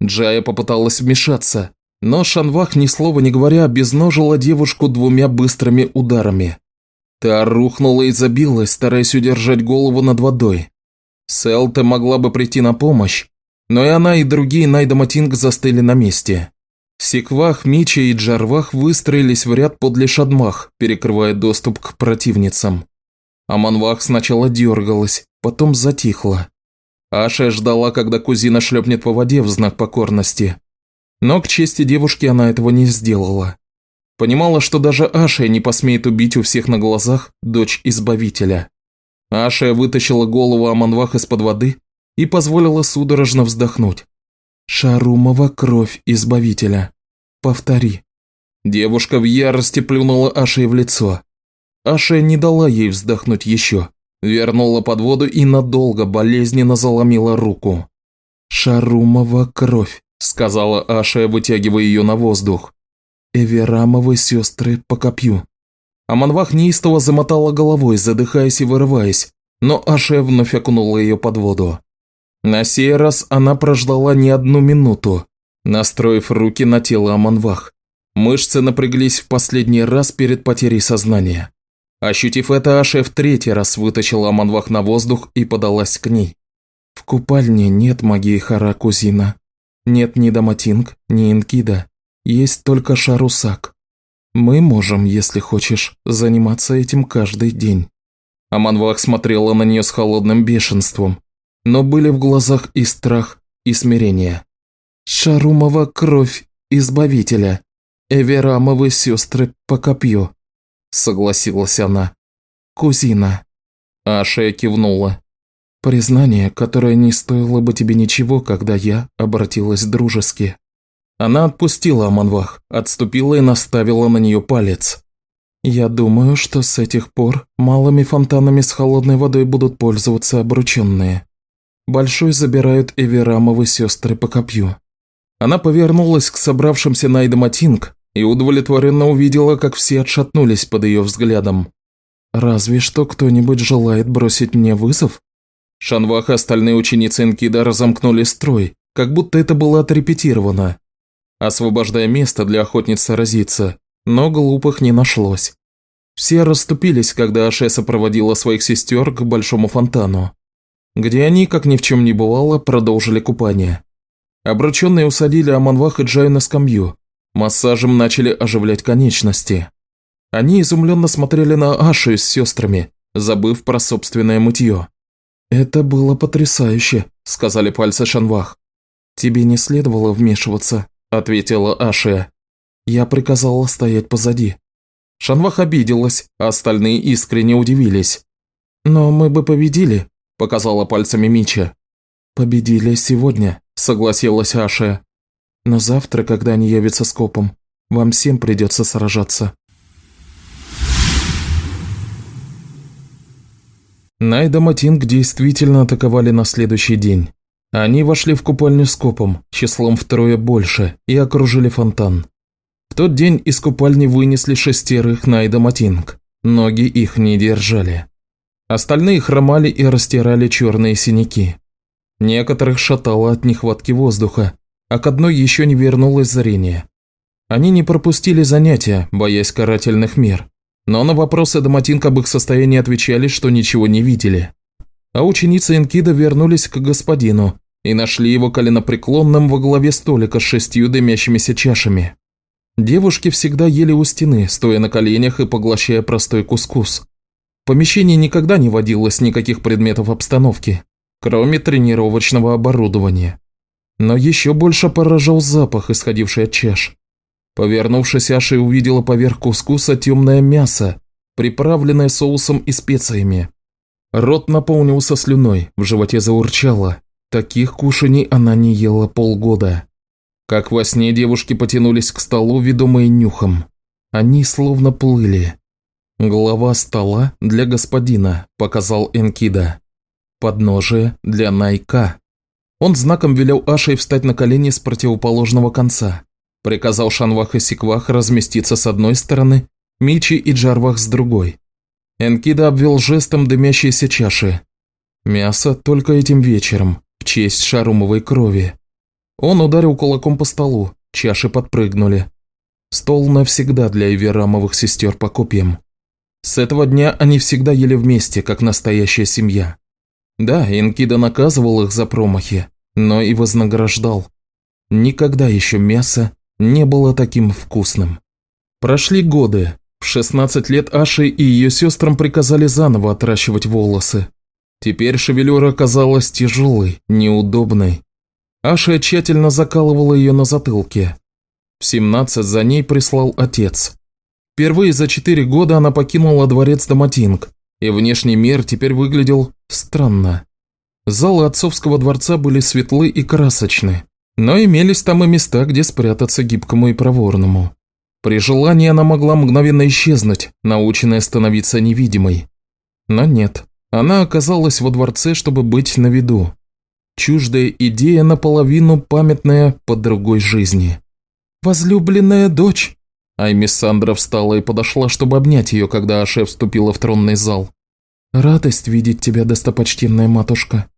Джая попыталась вмешаться, но Шанвах, ни слова не говоря, обезножила девушку двумя быстрыми ударами. Та рухнула и забилась, стараясь удержать голову над водой. Селте могла бы прийти на помощь, но и она, и другие Найдаматинг застыли на месте. Секвах, Мича и Джарвах выстроились в ряд подле Шадмах, перекрывая доступ к противницам. Аманвах сначала дергалась, потом затихла. Аша ждала, когда кузина шлепнет по воде в знак покорности. Но к чести девушки она этого не сделала. Понимала, что даже Аша не посмеет убить у всех на глазах дочь Избавителя. Аша вытащила голову Аманвах из-под воды и позволила судорожно вздохнуть. «Шарумова кровь Избавителя. Повтори». Девушка в ярости плюнула Аше в лицо. Аша не дала ей вздохнуть еще. Вернула под воду и надолго болезненно заломила руку. «Шарумова кровь», – сказала Аша, вытягивая ее на воздух. «Эверамовы сестры по копью». Аманвах неистово замотала головой, задыхаясь и вырываясь, но Аша вновь окунула ее под воду. На сей раз она прождала не одну минуту, настроив руки на тело Аманвах. Мышцы напряглись в последний раз перед потерей сознания. Ощутив это, Аша в третий раз вытащила Аманвах на воздух и подалась к ней. «В купальне нет магии Хара Кузина. Нет ни Даматинг, ни Инкида. Есть только Шарусак. Мы можем, если хочешь, заниматься этим каждый день». Аманвах смотрела на нее с холодным бешенством, но были в глазах и страх, и смирение. «Шарумова кровь Избавителя, Эверамовы сестры по копью», – согласилась она. «Кузина». Аша кивнула. «Признание, которое не стоило бы тебе ничего, когда я обратилась дружески». Она отпустила Аманвах, отступила и наставила на нее палец. «Я думаю, что с этих пор малыми фонтанами с холодной водой будут пользоваться обрученные. Большой забирают Эверамовы сестры по копью». Она повернулась к собравшимся на Эдаматинг и удовлетворенно увидела, как все отшатнулись под ее взглядом. «Разве что кто-нибудь желает бросить мне вызов?» Шанвах и остальные ученицы Энкида разомкнули строй, как будто это было отрепетировано, освобождая место для охотниц сразиться, но глупых не нашлось. Все расступились, когда Ашеса проводила своих сестер к большому фонтану, где они, как ни в чем не бывало, продолжили купание. Обрученные усадили Аманвах и Джаю на скамью, Массажем начали оживлять конечности. Они изумленно смотрели на Ашу с сестрами, забыв про собственное мытье. «Это было потрясающе», – сказали пальцы Шанвах. «Тебе не следовало вмешиваться», – ответила Аша. «Я приказала стоять позади». Шанвах обиделась, а остальные искренне удивились. «Но мы бы победили», – показала пальцами Мича. «Победили сегодня», – согласилась Аша. Но завтра, когда они явятся с копом, вам всем придется сражаться. Найда Матинг действительно атаковали на следующий день. Они вошли в купальню с копом, числом втрое больше, и окружили фонтан. В тот день из купальни вынесли шестерых Найда Матинг. Ноги их не держали. Остальные хромали и растирали черные синяки. Некоторых шатало от нехватки воздуха, а к одной еще не вернулось зрение. Они не пропустили занятия, боясь карательных мер, но на вопросы Доматинк об их состоянии отвечали, что ничего не видели. А ученицы Энкида вернулись к господину и нашли его коленопреклонным во главе столика с шестью дымящимися чашами. Девушки всегда ели у стены, стоя на коленях и поглощая простой кускус. В помещении никогда не водилось никаких предметов обстановки, кроме тренировочного оборудования. Но еще больше поражал запах, исходивший от чаш. Повернувшись, Аша увидела поверх кускуса темное мясо, приправленное соусом и специями. Рот наполнился слюной, в животе заурчало. Таких кушаний она не ела полгода. Как во сне девушки потянулись к столу, ведомые нюхом. Они словно плыли. «Глава стола для господина», – показал Энкида. «Подножие для Найка». Он знаком велел Ашей встать на колени с противоположного конца. Приказал Шанвах и Сиквах разместиться с одной стороны, Мичи и Джарвах с другой. Энкида обвел жестом дымящиеся чаши. Мясо только этим вечером, в честь шарумовой крови. Он ударил кулаком по столу, чаши подпрыгнули. Стол навсегда для Эверамовых сестер по копьям. С этого дня они всегда ели вместе, как настоящая семья. Да, Инкида наказывал их за промахи, но и вознаграждал. Никогда еще мясо не было таким вкусным. Прошли годы. В 16 лет Аше и ее сестрам приказали заново отращивать волосы. Теперь шевелюра казалась тяжелой, неудобной. Аша тщательно закалывала ее на затылке. В 17 за ней прислал отец. Впервые за 4 года она покинула дворец Доматинг, и внешний мир теперь выглядел странно. Залы отцовского дворца были светлы и красочны, но имелись там и места, где спрятаться гибкому и проворному. При желании она могла мгновенно исчезнуть, наученная становиться невидимой. Но нет, она оказалась во дворце, чтобы быть на виду. Чуждая идея наполовину памятная по другой жизни. «Возлюбленная дочь!» Айми Сандра встала и подошла, чтобы обнять ее, когда Аше вступила в тронный зал. «Радость видеть тебя, достопочтенная матушка».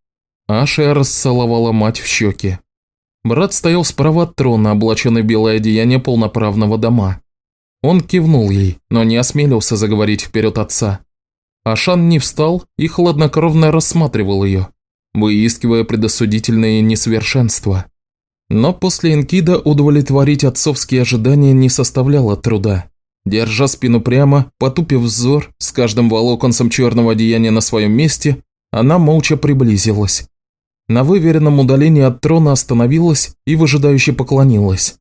Аша расцеловала мать в щеки. Брат стоял справа от трона, облаченный белое одеяние полноправного дома. Он кивнул ей, но не осмелился заговорить вперед отца. Ашан не встал и хладнокровно рассматривал ее, выискивая предосудительные несовершенства. Но после Энкида удовлетворить отцовские ожидания не составляло труда. Держа спину прямо, потупив взор, с каждым волоконцем черного одеяния на своем месте, она молча приблизилась. На выверенном удалении от трона остановилась и выжидающе поклонилась.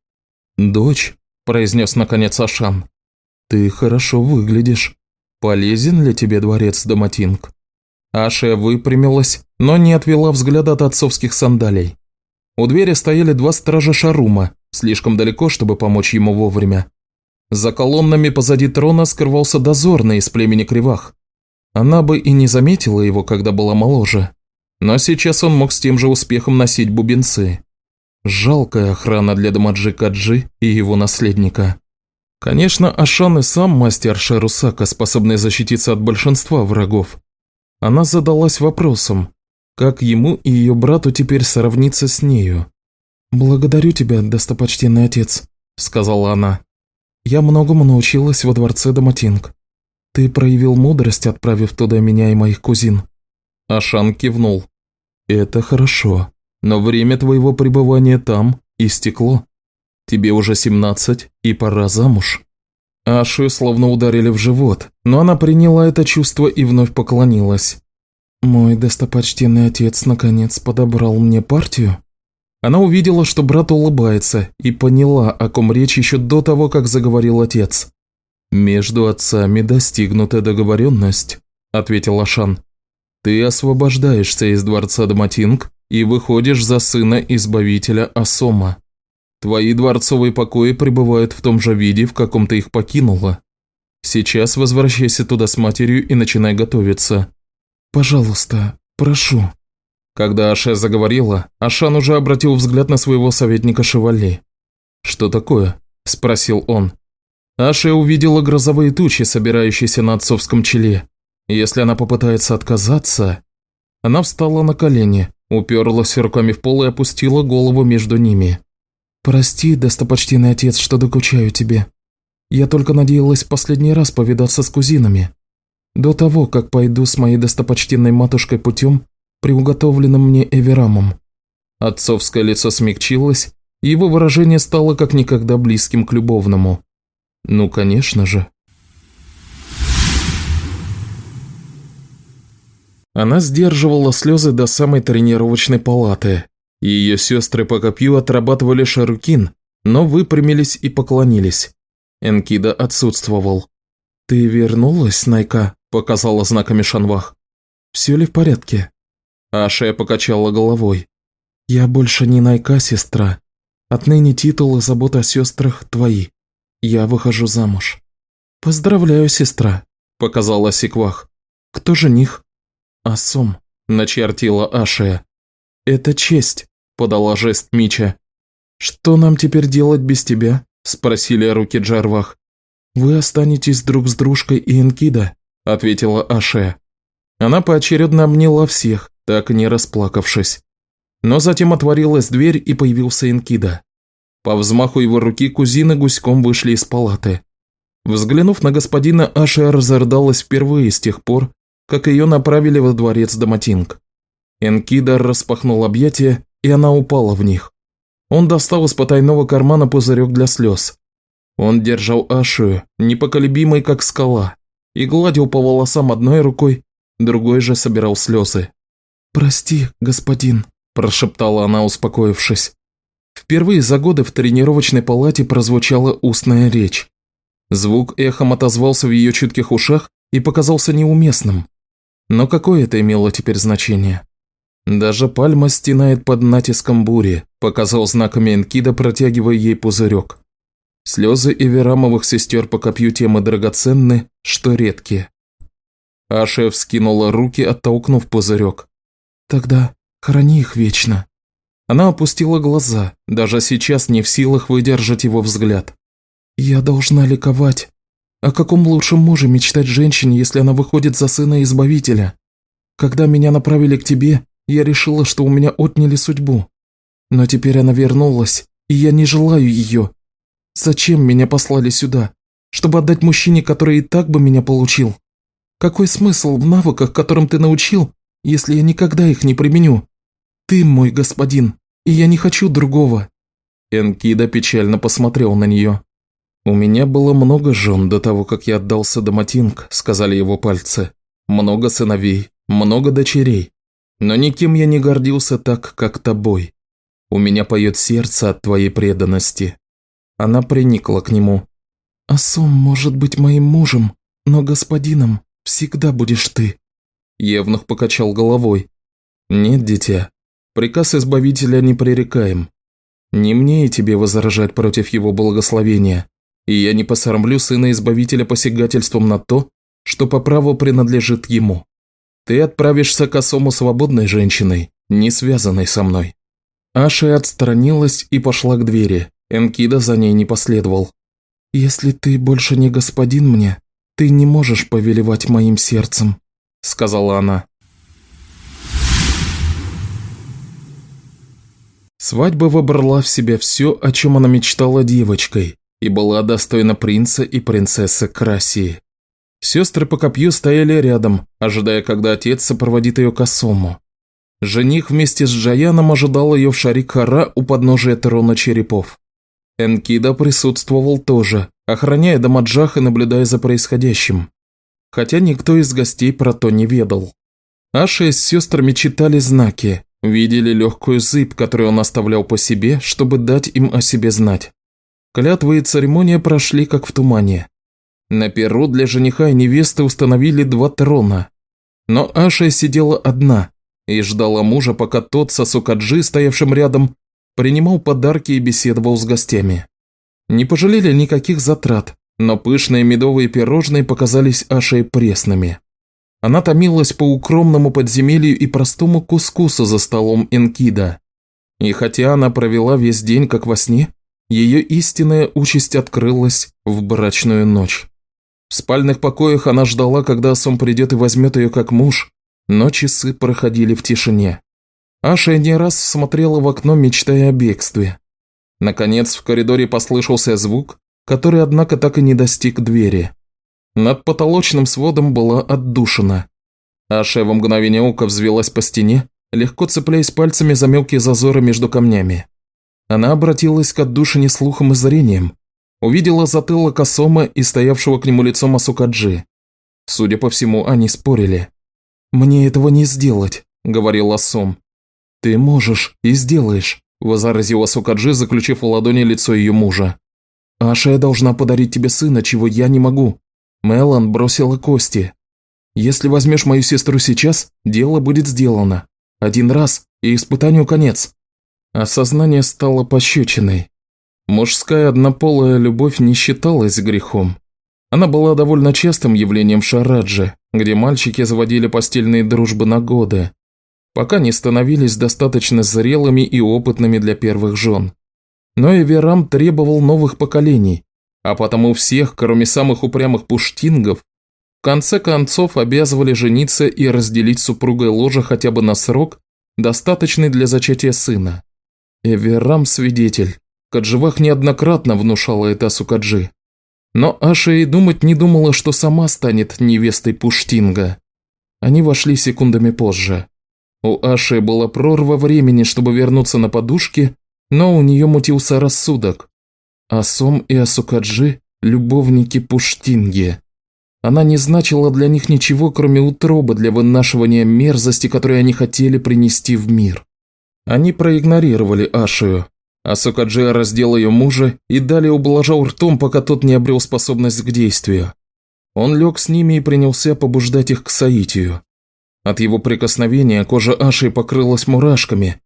«Дочь», – произнес наконец Ашан, – «ты хорошо выглядишь. Полезен ли тебе дворец Доматинг?» Аша выпрямилась, но не отвела взгляд от отцовских сандалий. У двери стояли два стража Шарума, слишком далеко, чтобы помочь ему вовремя. За колоннами позади трона скрывался дозорный из племени Кривах. Она бы и не заметила его, когда была моложе, но сейчас он мог с тем же успехом носить бубенцы. Жалкая охрана для Дамаджи Каджи и его наследника. Конечно, Ашан и сам мастер Шарусака, способный защититься от большинства врагов. Она задалась вопросом, как ему и ее брату теперь сравниться с нею. «Благодарю тебя, достопочтенный отец», – сказала она. «Я многому научилась во дворце Даматинг. Ты проявил мудрость, отправив туда меня и моих кузин». Ашан кивнул. «Это хорошо, но время твоего пребывания там истекло. Тебе уже семнадцать, и пора замуж». Ашу словно ударили в живот, но она приняла это чувство и вновь поклонилась. «Мой достопочтенный отец наконец подобрал мне партию?» Она увидела, что брат улыбается, и поняла, о ком речь еще до того, как заговорил отец. «Между отцами достигнута договоренность», – ответил Ашан. Ты освобождаешься из дворца Даматинг и выходишь за сына Избавителя Асома. Твои дворцовые покои пребывают в том же виде, в каком ты их покинула. Сейчас возвращайся туда с матерью и начинай готовиться. Пожалуйста, прошу». Когда Аше заговорила, Ашан уже обратил взгляд на своего советника Шевали. «Что такое?» – спросил он. Аше увидела грозовые тучи, собирающиеся на отцовском челе, если она попытается отказаться... Она встала на колени, уперлась руками в пол и опустила голову между ними. «Прости, достопочтенный отец, что докучаю тебе. Я только надеялась в последний раз повидаться с кузинами. До того, как пойду с моей достопочтенной матушкой путем, приуготовленным мне Эверамом». Отцовское лицо смягчилось, и его выражение стало как никогда близким к любовному. «Ну, конечно же», Она сдерживала слезы до самой тренировочной палаты. Ее сестры по копью отрабатывали шарукин, но выпрямились и поклонились. Энкида отсутствовал. «Ты вернулась, Найка?» – показала знаками Шанвах. «Все ли в порядке?» Ашия покачала головой. «Я больше не Найка, сестра. Отныне титул и забота о сестрах твои. Я выхожу замуж». «Поздравляю, сестра», – показала Секвах. «Кто жених?» «Асом», – начертила Ашия. «Это честь», – подала жест Мича. «Что нам теперь делать без тебя?» – спросили руки Джарвах. «Вы останетесь друг с дружкой и Энкида», – ответила Ашия. Она поочередно обняла всех, так не расплакавшись. Но затем отворилась дверь и появился Энкида. По взмаху его руки кузины гуськом вышли из палаты. Взглянув на господина, Ашия разрыдалась впервые с тех пор, как ее направили во дворец Доматинг. Энкидар распахнул объятия, и она упала в них. Он достал из потайного кармана пузырек для слез. Он держал Ашу, непоколебимой как скала, и гладил по волосам одной рукой, другой же собирал слезы. «Прости, господин», – прошептала она, успокоившись. Впервые за годы в тренировочной палате прозвучала устная речь. Звук эхом отозвался в ее чутких ушах и показался неуместным. Но какое это имело теперь значение? Даже пальма стенает под натиском бури, показал знаками Энкида, протягивая ей пузырек. Слезы Эверамовых сестер по копью темы драгоценны, что редкие. Аша вскинула руки, оттолкнув пузырек. «Тогда храни их вечно». Она опустила глаза, даже сейчас не в силах выдержать его взгляд. «Я должна ликовать. О каком лучшем муже мечтать женщине, если она выходит за сына Избавителя? Когда меня направили к тебе, я решила, что у меня отняли судьбу. Но теперь она вернулась, и я не желаю ее. Зачем меня послали сюда? Чтобы отдать мужчине, который и так бы меня получил? Какой смысл в навыках, которым ты научил, если я никогда их не применю? Ты мой господин, и я не хочу другого». Энкида печально посмотрел на нее. «У меня было много жен до того, как я отдался Доматинг», – сказали его пальцы. «Много сыновей, много дочерей. Но никем я не гордился так, как тобой. У меня поет сердце от твоей преданности». Она приникла к нему. «Асом может быть моим мужем, но господином всегда будешь ты». Евнух покачал головой. «Нет, дитя, приказ Избавителя не пререкаем. Не мне и тебе возражать против его благословения, и я не посрамлю сына Избавителя посягательством на то, что по праву принадлежит ему. Ты отправишься к осому свободной женщиной, не связанной со мной». Аша отстранилась и пошла к двери. Энкида за ней не последовал. «Если ты больше не господин мне, ты не можешь повелевать моим сердцем», – сказала она. Свадьба выбрала в себя все, о чем она мечтала девочкой, и была достойна принца и принцессы Красии. Сестры по копью стояли рядом, ожидая, когда отец сопроводит ее к Асому. Жених вместе с Джаяном ожидал ее в Шарик-Хара у подножия трона черепов. Энкида присутствовал тоже, охраняя Дамаджах и наблюдая за происходящим. Хотя никто из гостей про то не ведал. Аша с сестрами читали знаки, видели легкую зыбь, которую он оставлял по себе, чтобы дать им о себе знать. Клятвы и церемония прошли как в тумане. На перу для жениха и невесты установили два трона. Но Аша сидела одна и ждала мужа, пока тот со Сукаджи, стоявшим рядом, принимал подарки и беседовал с гостями. Не пожалели никаких затрат, но пышные медовые пирожные показались Аше пресными. Она томилась по укромному подземелью и простому кускусу за столом Энкида. И хотя она провела весь день как во сне, ее истинная участь открылась в брачную ночь. В спальных покоях она ждала, когда Сом придет и возьмет ее как муж, но часы проходили в тишине. Аша не раз смотрела в окно, мечтая о бегстве. Наконец в коридоре послышался звук, который, однако, так и не достиг двери. Над потолочным сводом была отдушина. Аша в мгновение ока взвелась по стене, легко цепляясь пальцами за мелкие зазоры между камнями. Она обратилась к отдушине слухом и зрением, Увидела затылок Асома и стоявшего к нему лицом Асукаджи. Судя по всему, они спорили. «Мне этого не сделать», – говорил Асом. «Ты можешь и сделаешь», – возразил Асукаджи, заключив в ладони лицо ее мужа. «Аша я должна подарить тебе сына, чего я не могу. Мелан бросила кости. Если возьмешь мою сестру сейчас, дело будет сделано. Один раз, и испытанию конец». Осознание стало пощечиной. Мужская однополая любовь не считалась грехом. Она была довольно частым явлением в Шарадже, где мальчики заводили постельные дружбы на годы, пока не становились достаточно зрелыми и опытными для первых жен. Но Эверам требовал новых поколений, а потому всех, кроме самых упрямых пуштингов, в конце концов обязывали жениться и разделить супругой ложе хотя бы на срок, достаточный для зачатия сына. Эверам свидетель. Кадживах неоднократно внушала это Сукаджи. Но Аша и думать не думала, что сама станет невестой Пуштинга. Они вошли секундами позже. У Аши была прорва времени, чтобы вернуться на подушке но у нее мутился рассудок. Асом и Асукаджи – любовники Пуштинги. Она не значила для них ничего, кроме утробы для вынашивания мерзости, которые они хотели принести в мир. Они проигнорировали Ашию. Асукаджи раздел ее мужа и далее ублажал ртом, пока тот не обрел способность к действию. Он лег с ними и принялся побуждать их к соитию. От его прикосновения кожа Аши покрылась мурашками,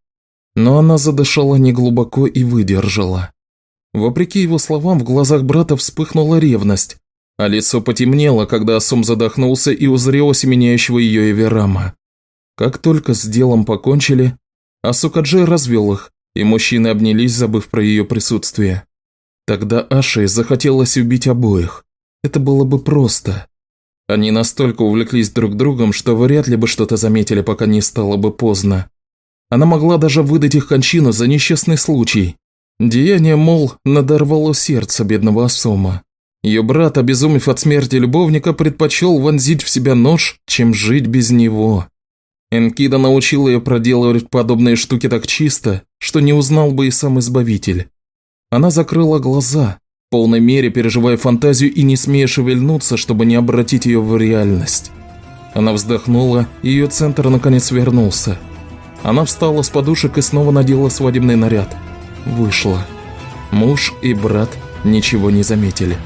но она задышала неглубоко и выдержала. Вопреки его словам, в глазах брата вспыхнула ревность, а лицо потемнело, когда Асум задохнулся и узрел осеменяющего ее Эверама. Как только с делом покончили, Асукаджи развел их, и мужчины обнялись, забыв про ее присутствие. Тогда Аше захотелось убить обоих. Это было бы просто. Они настолько увлеклись друг другом, что вряд ли бы что-то заметили, пока не стало бы поздно. Она могла даже выдать их кончину за несчастный случай. Деяние, мол, надорвало сердце бедного Асома. Ее брат, обезумев от смерти любовника, предпочел вонзить в себя нож, чем жить без него. Энкида научил ее проделывать подобные штуки так чисто, что не узнал бы и сам Избавитель. Она закрыла глаза, полной мере переживая фантазию и не смея шевельнуться, чтобы не обратить ее в реальность. Она вздохнула, и ее центр наконец вернулся – она встала с подушек и снова надела свадебный наряд. Вышла. Муж и брат ничего не заметили.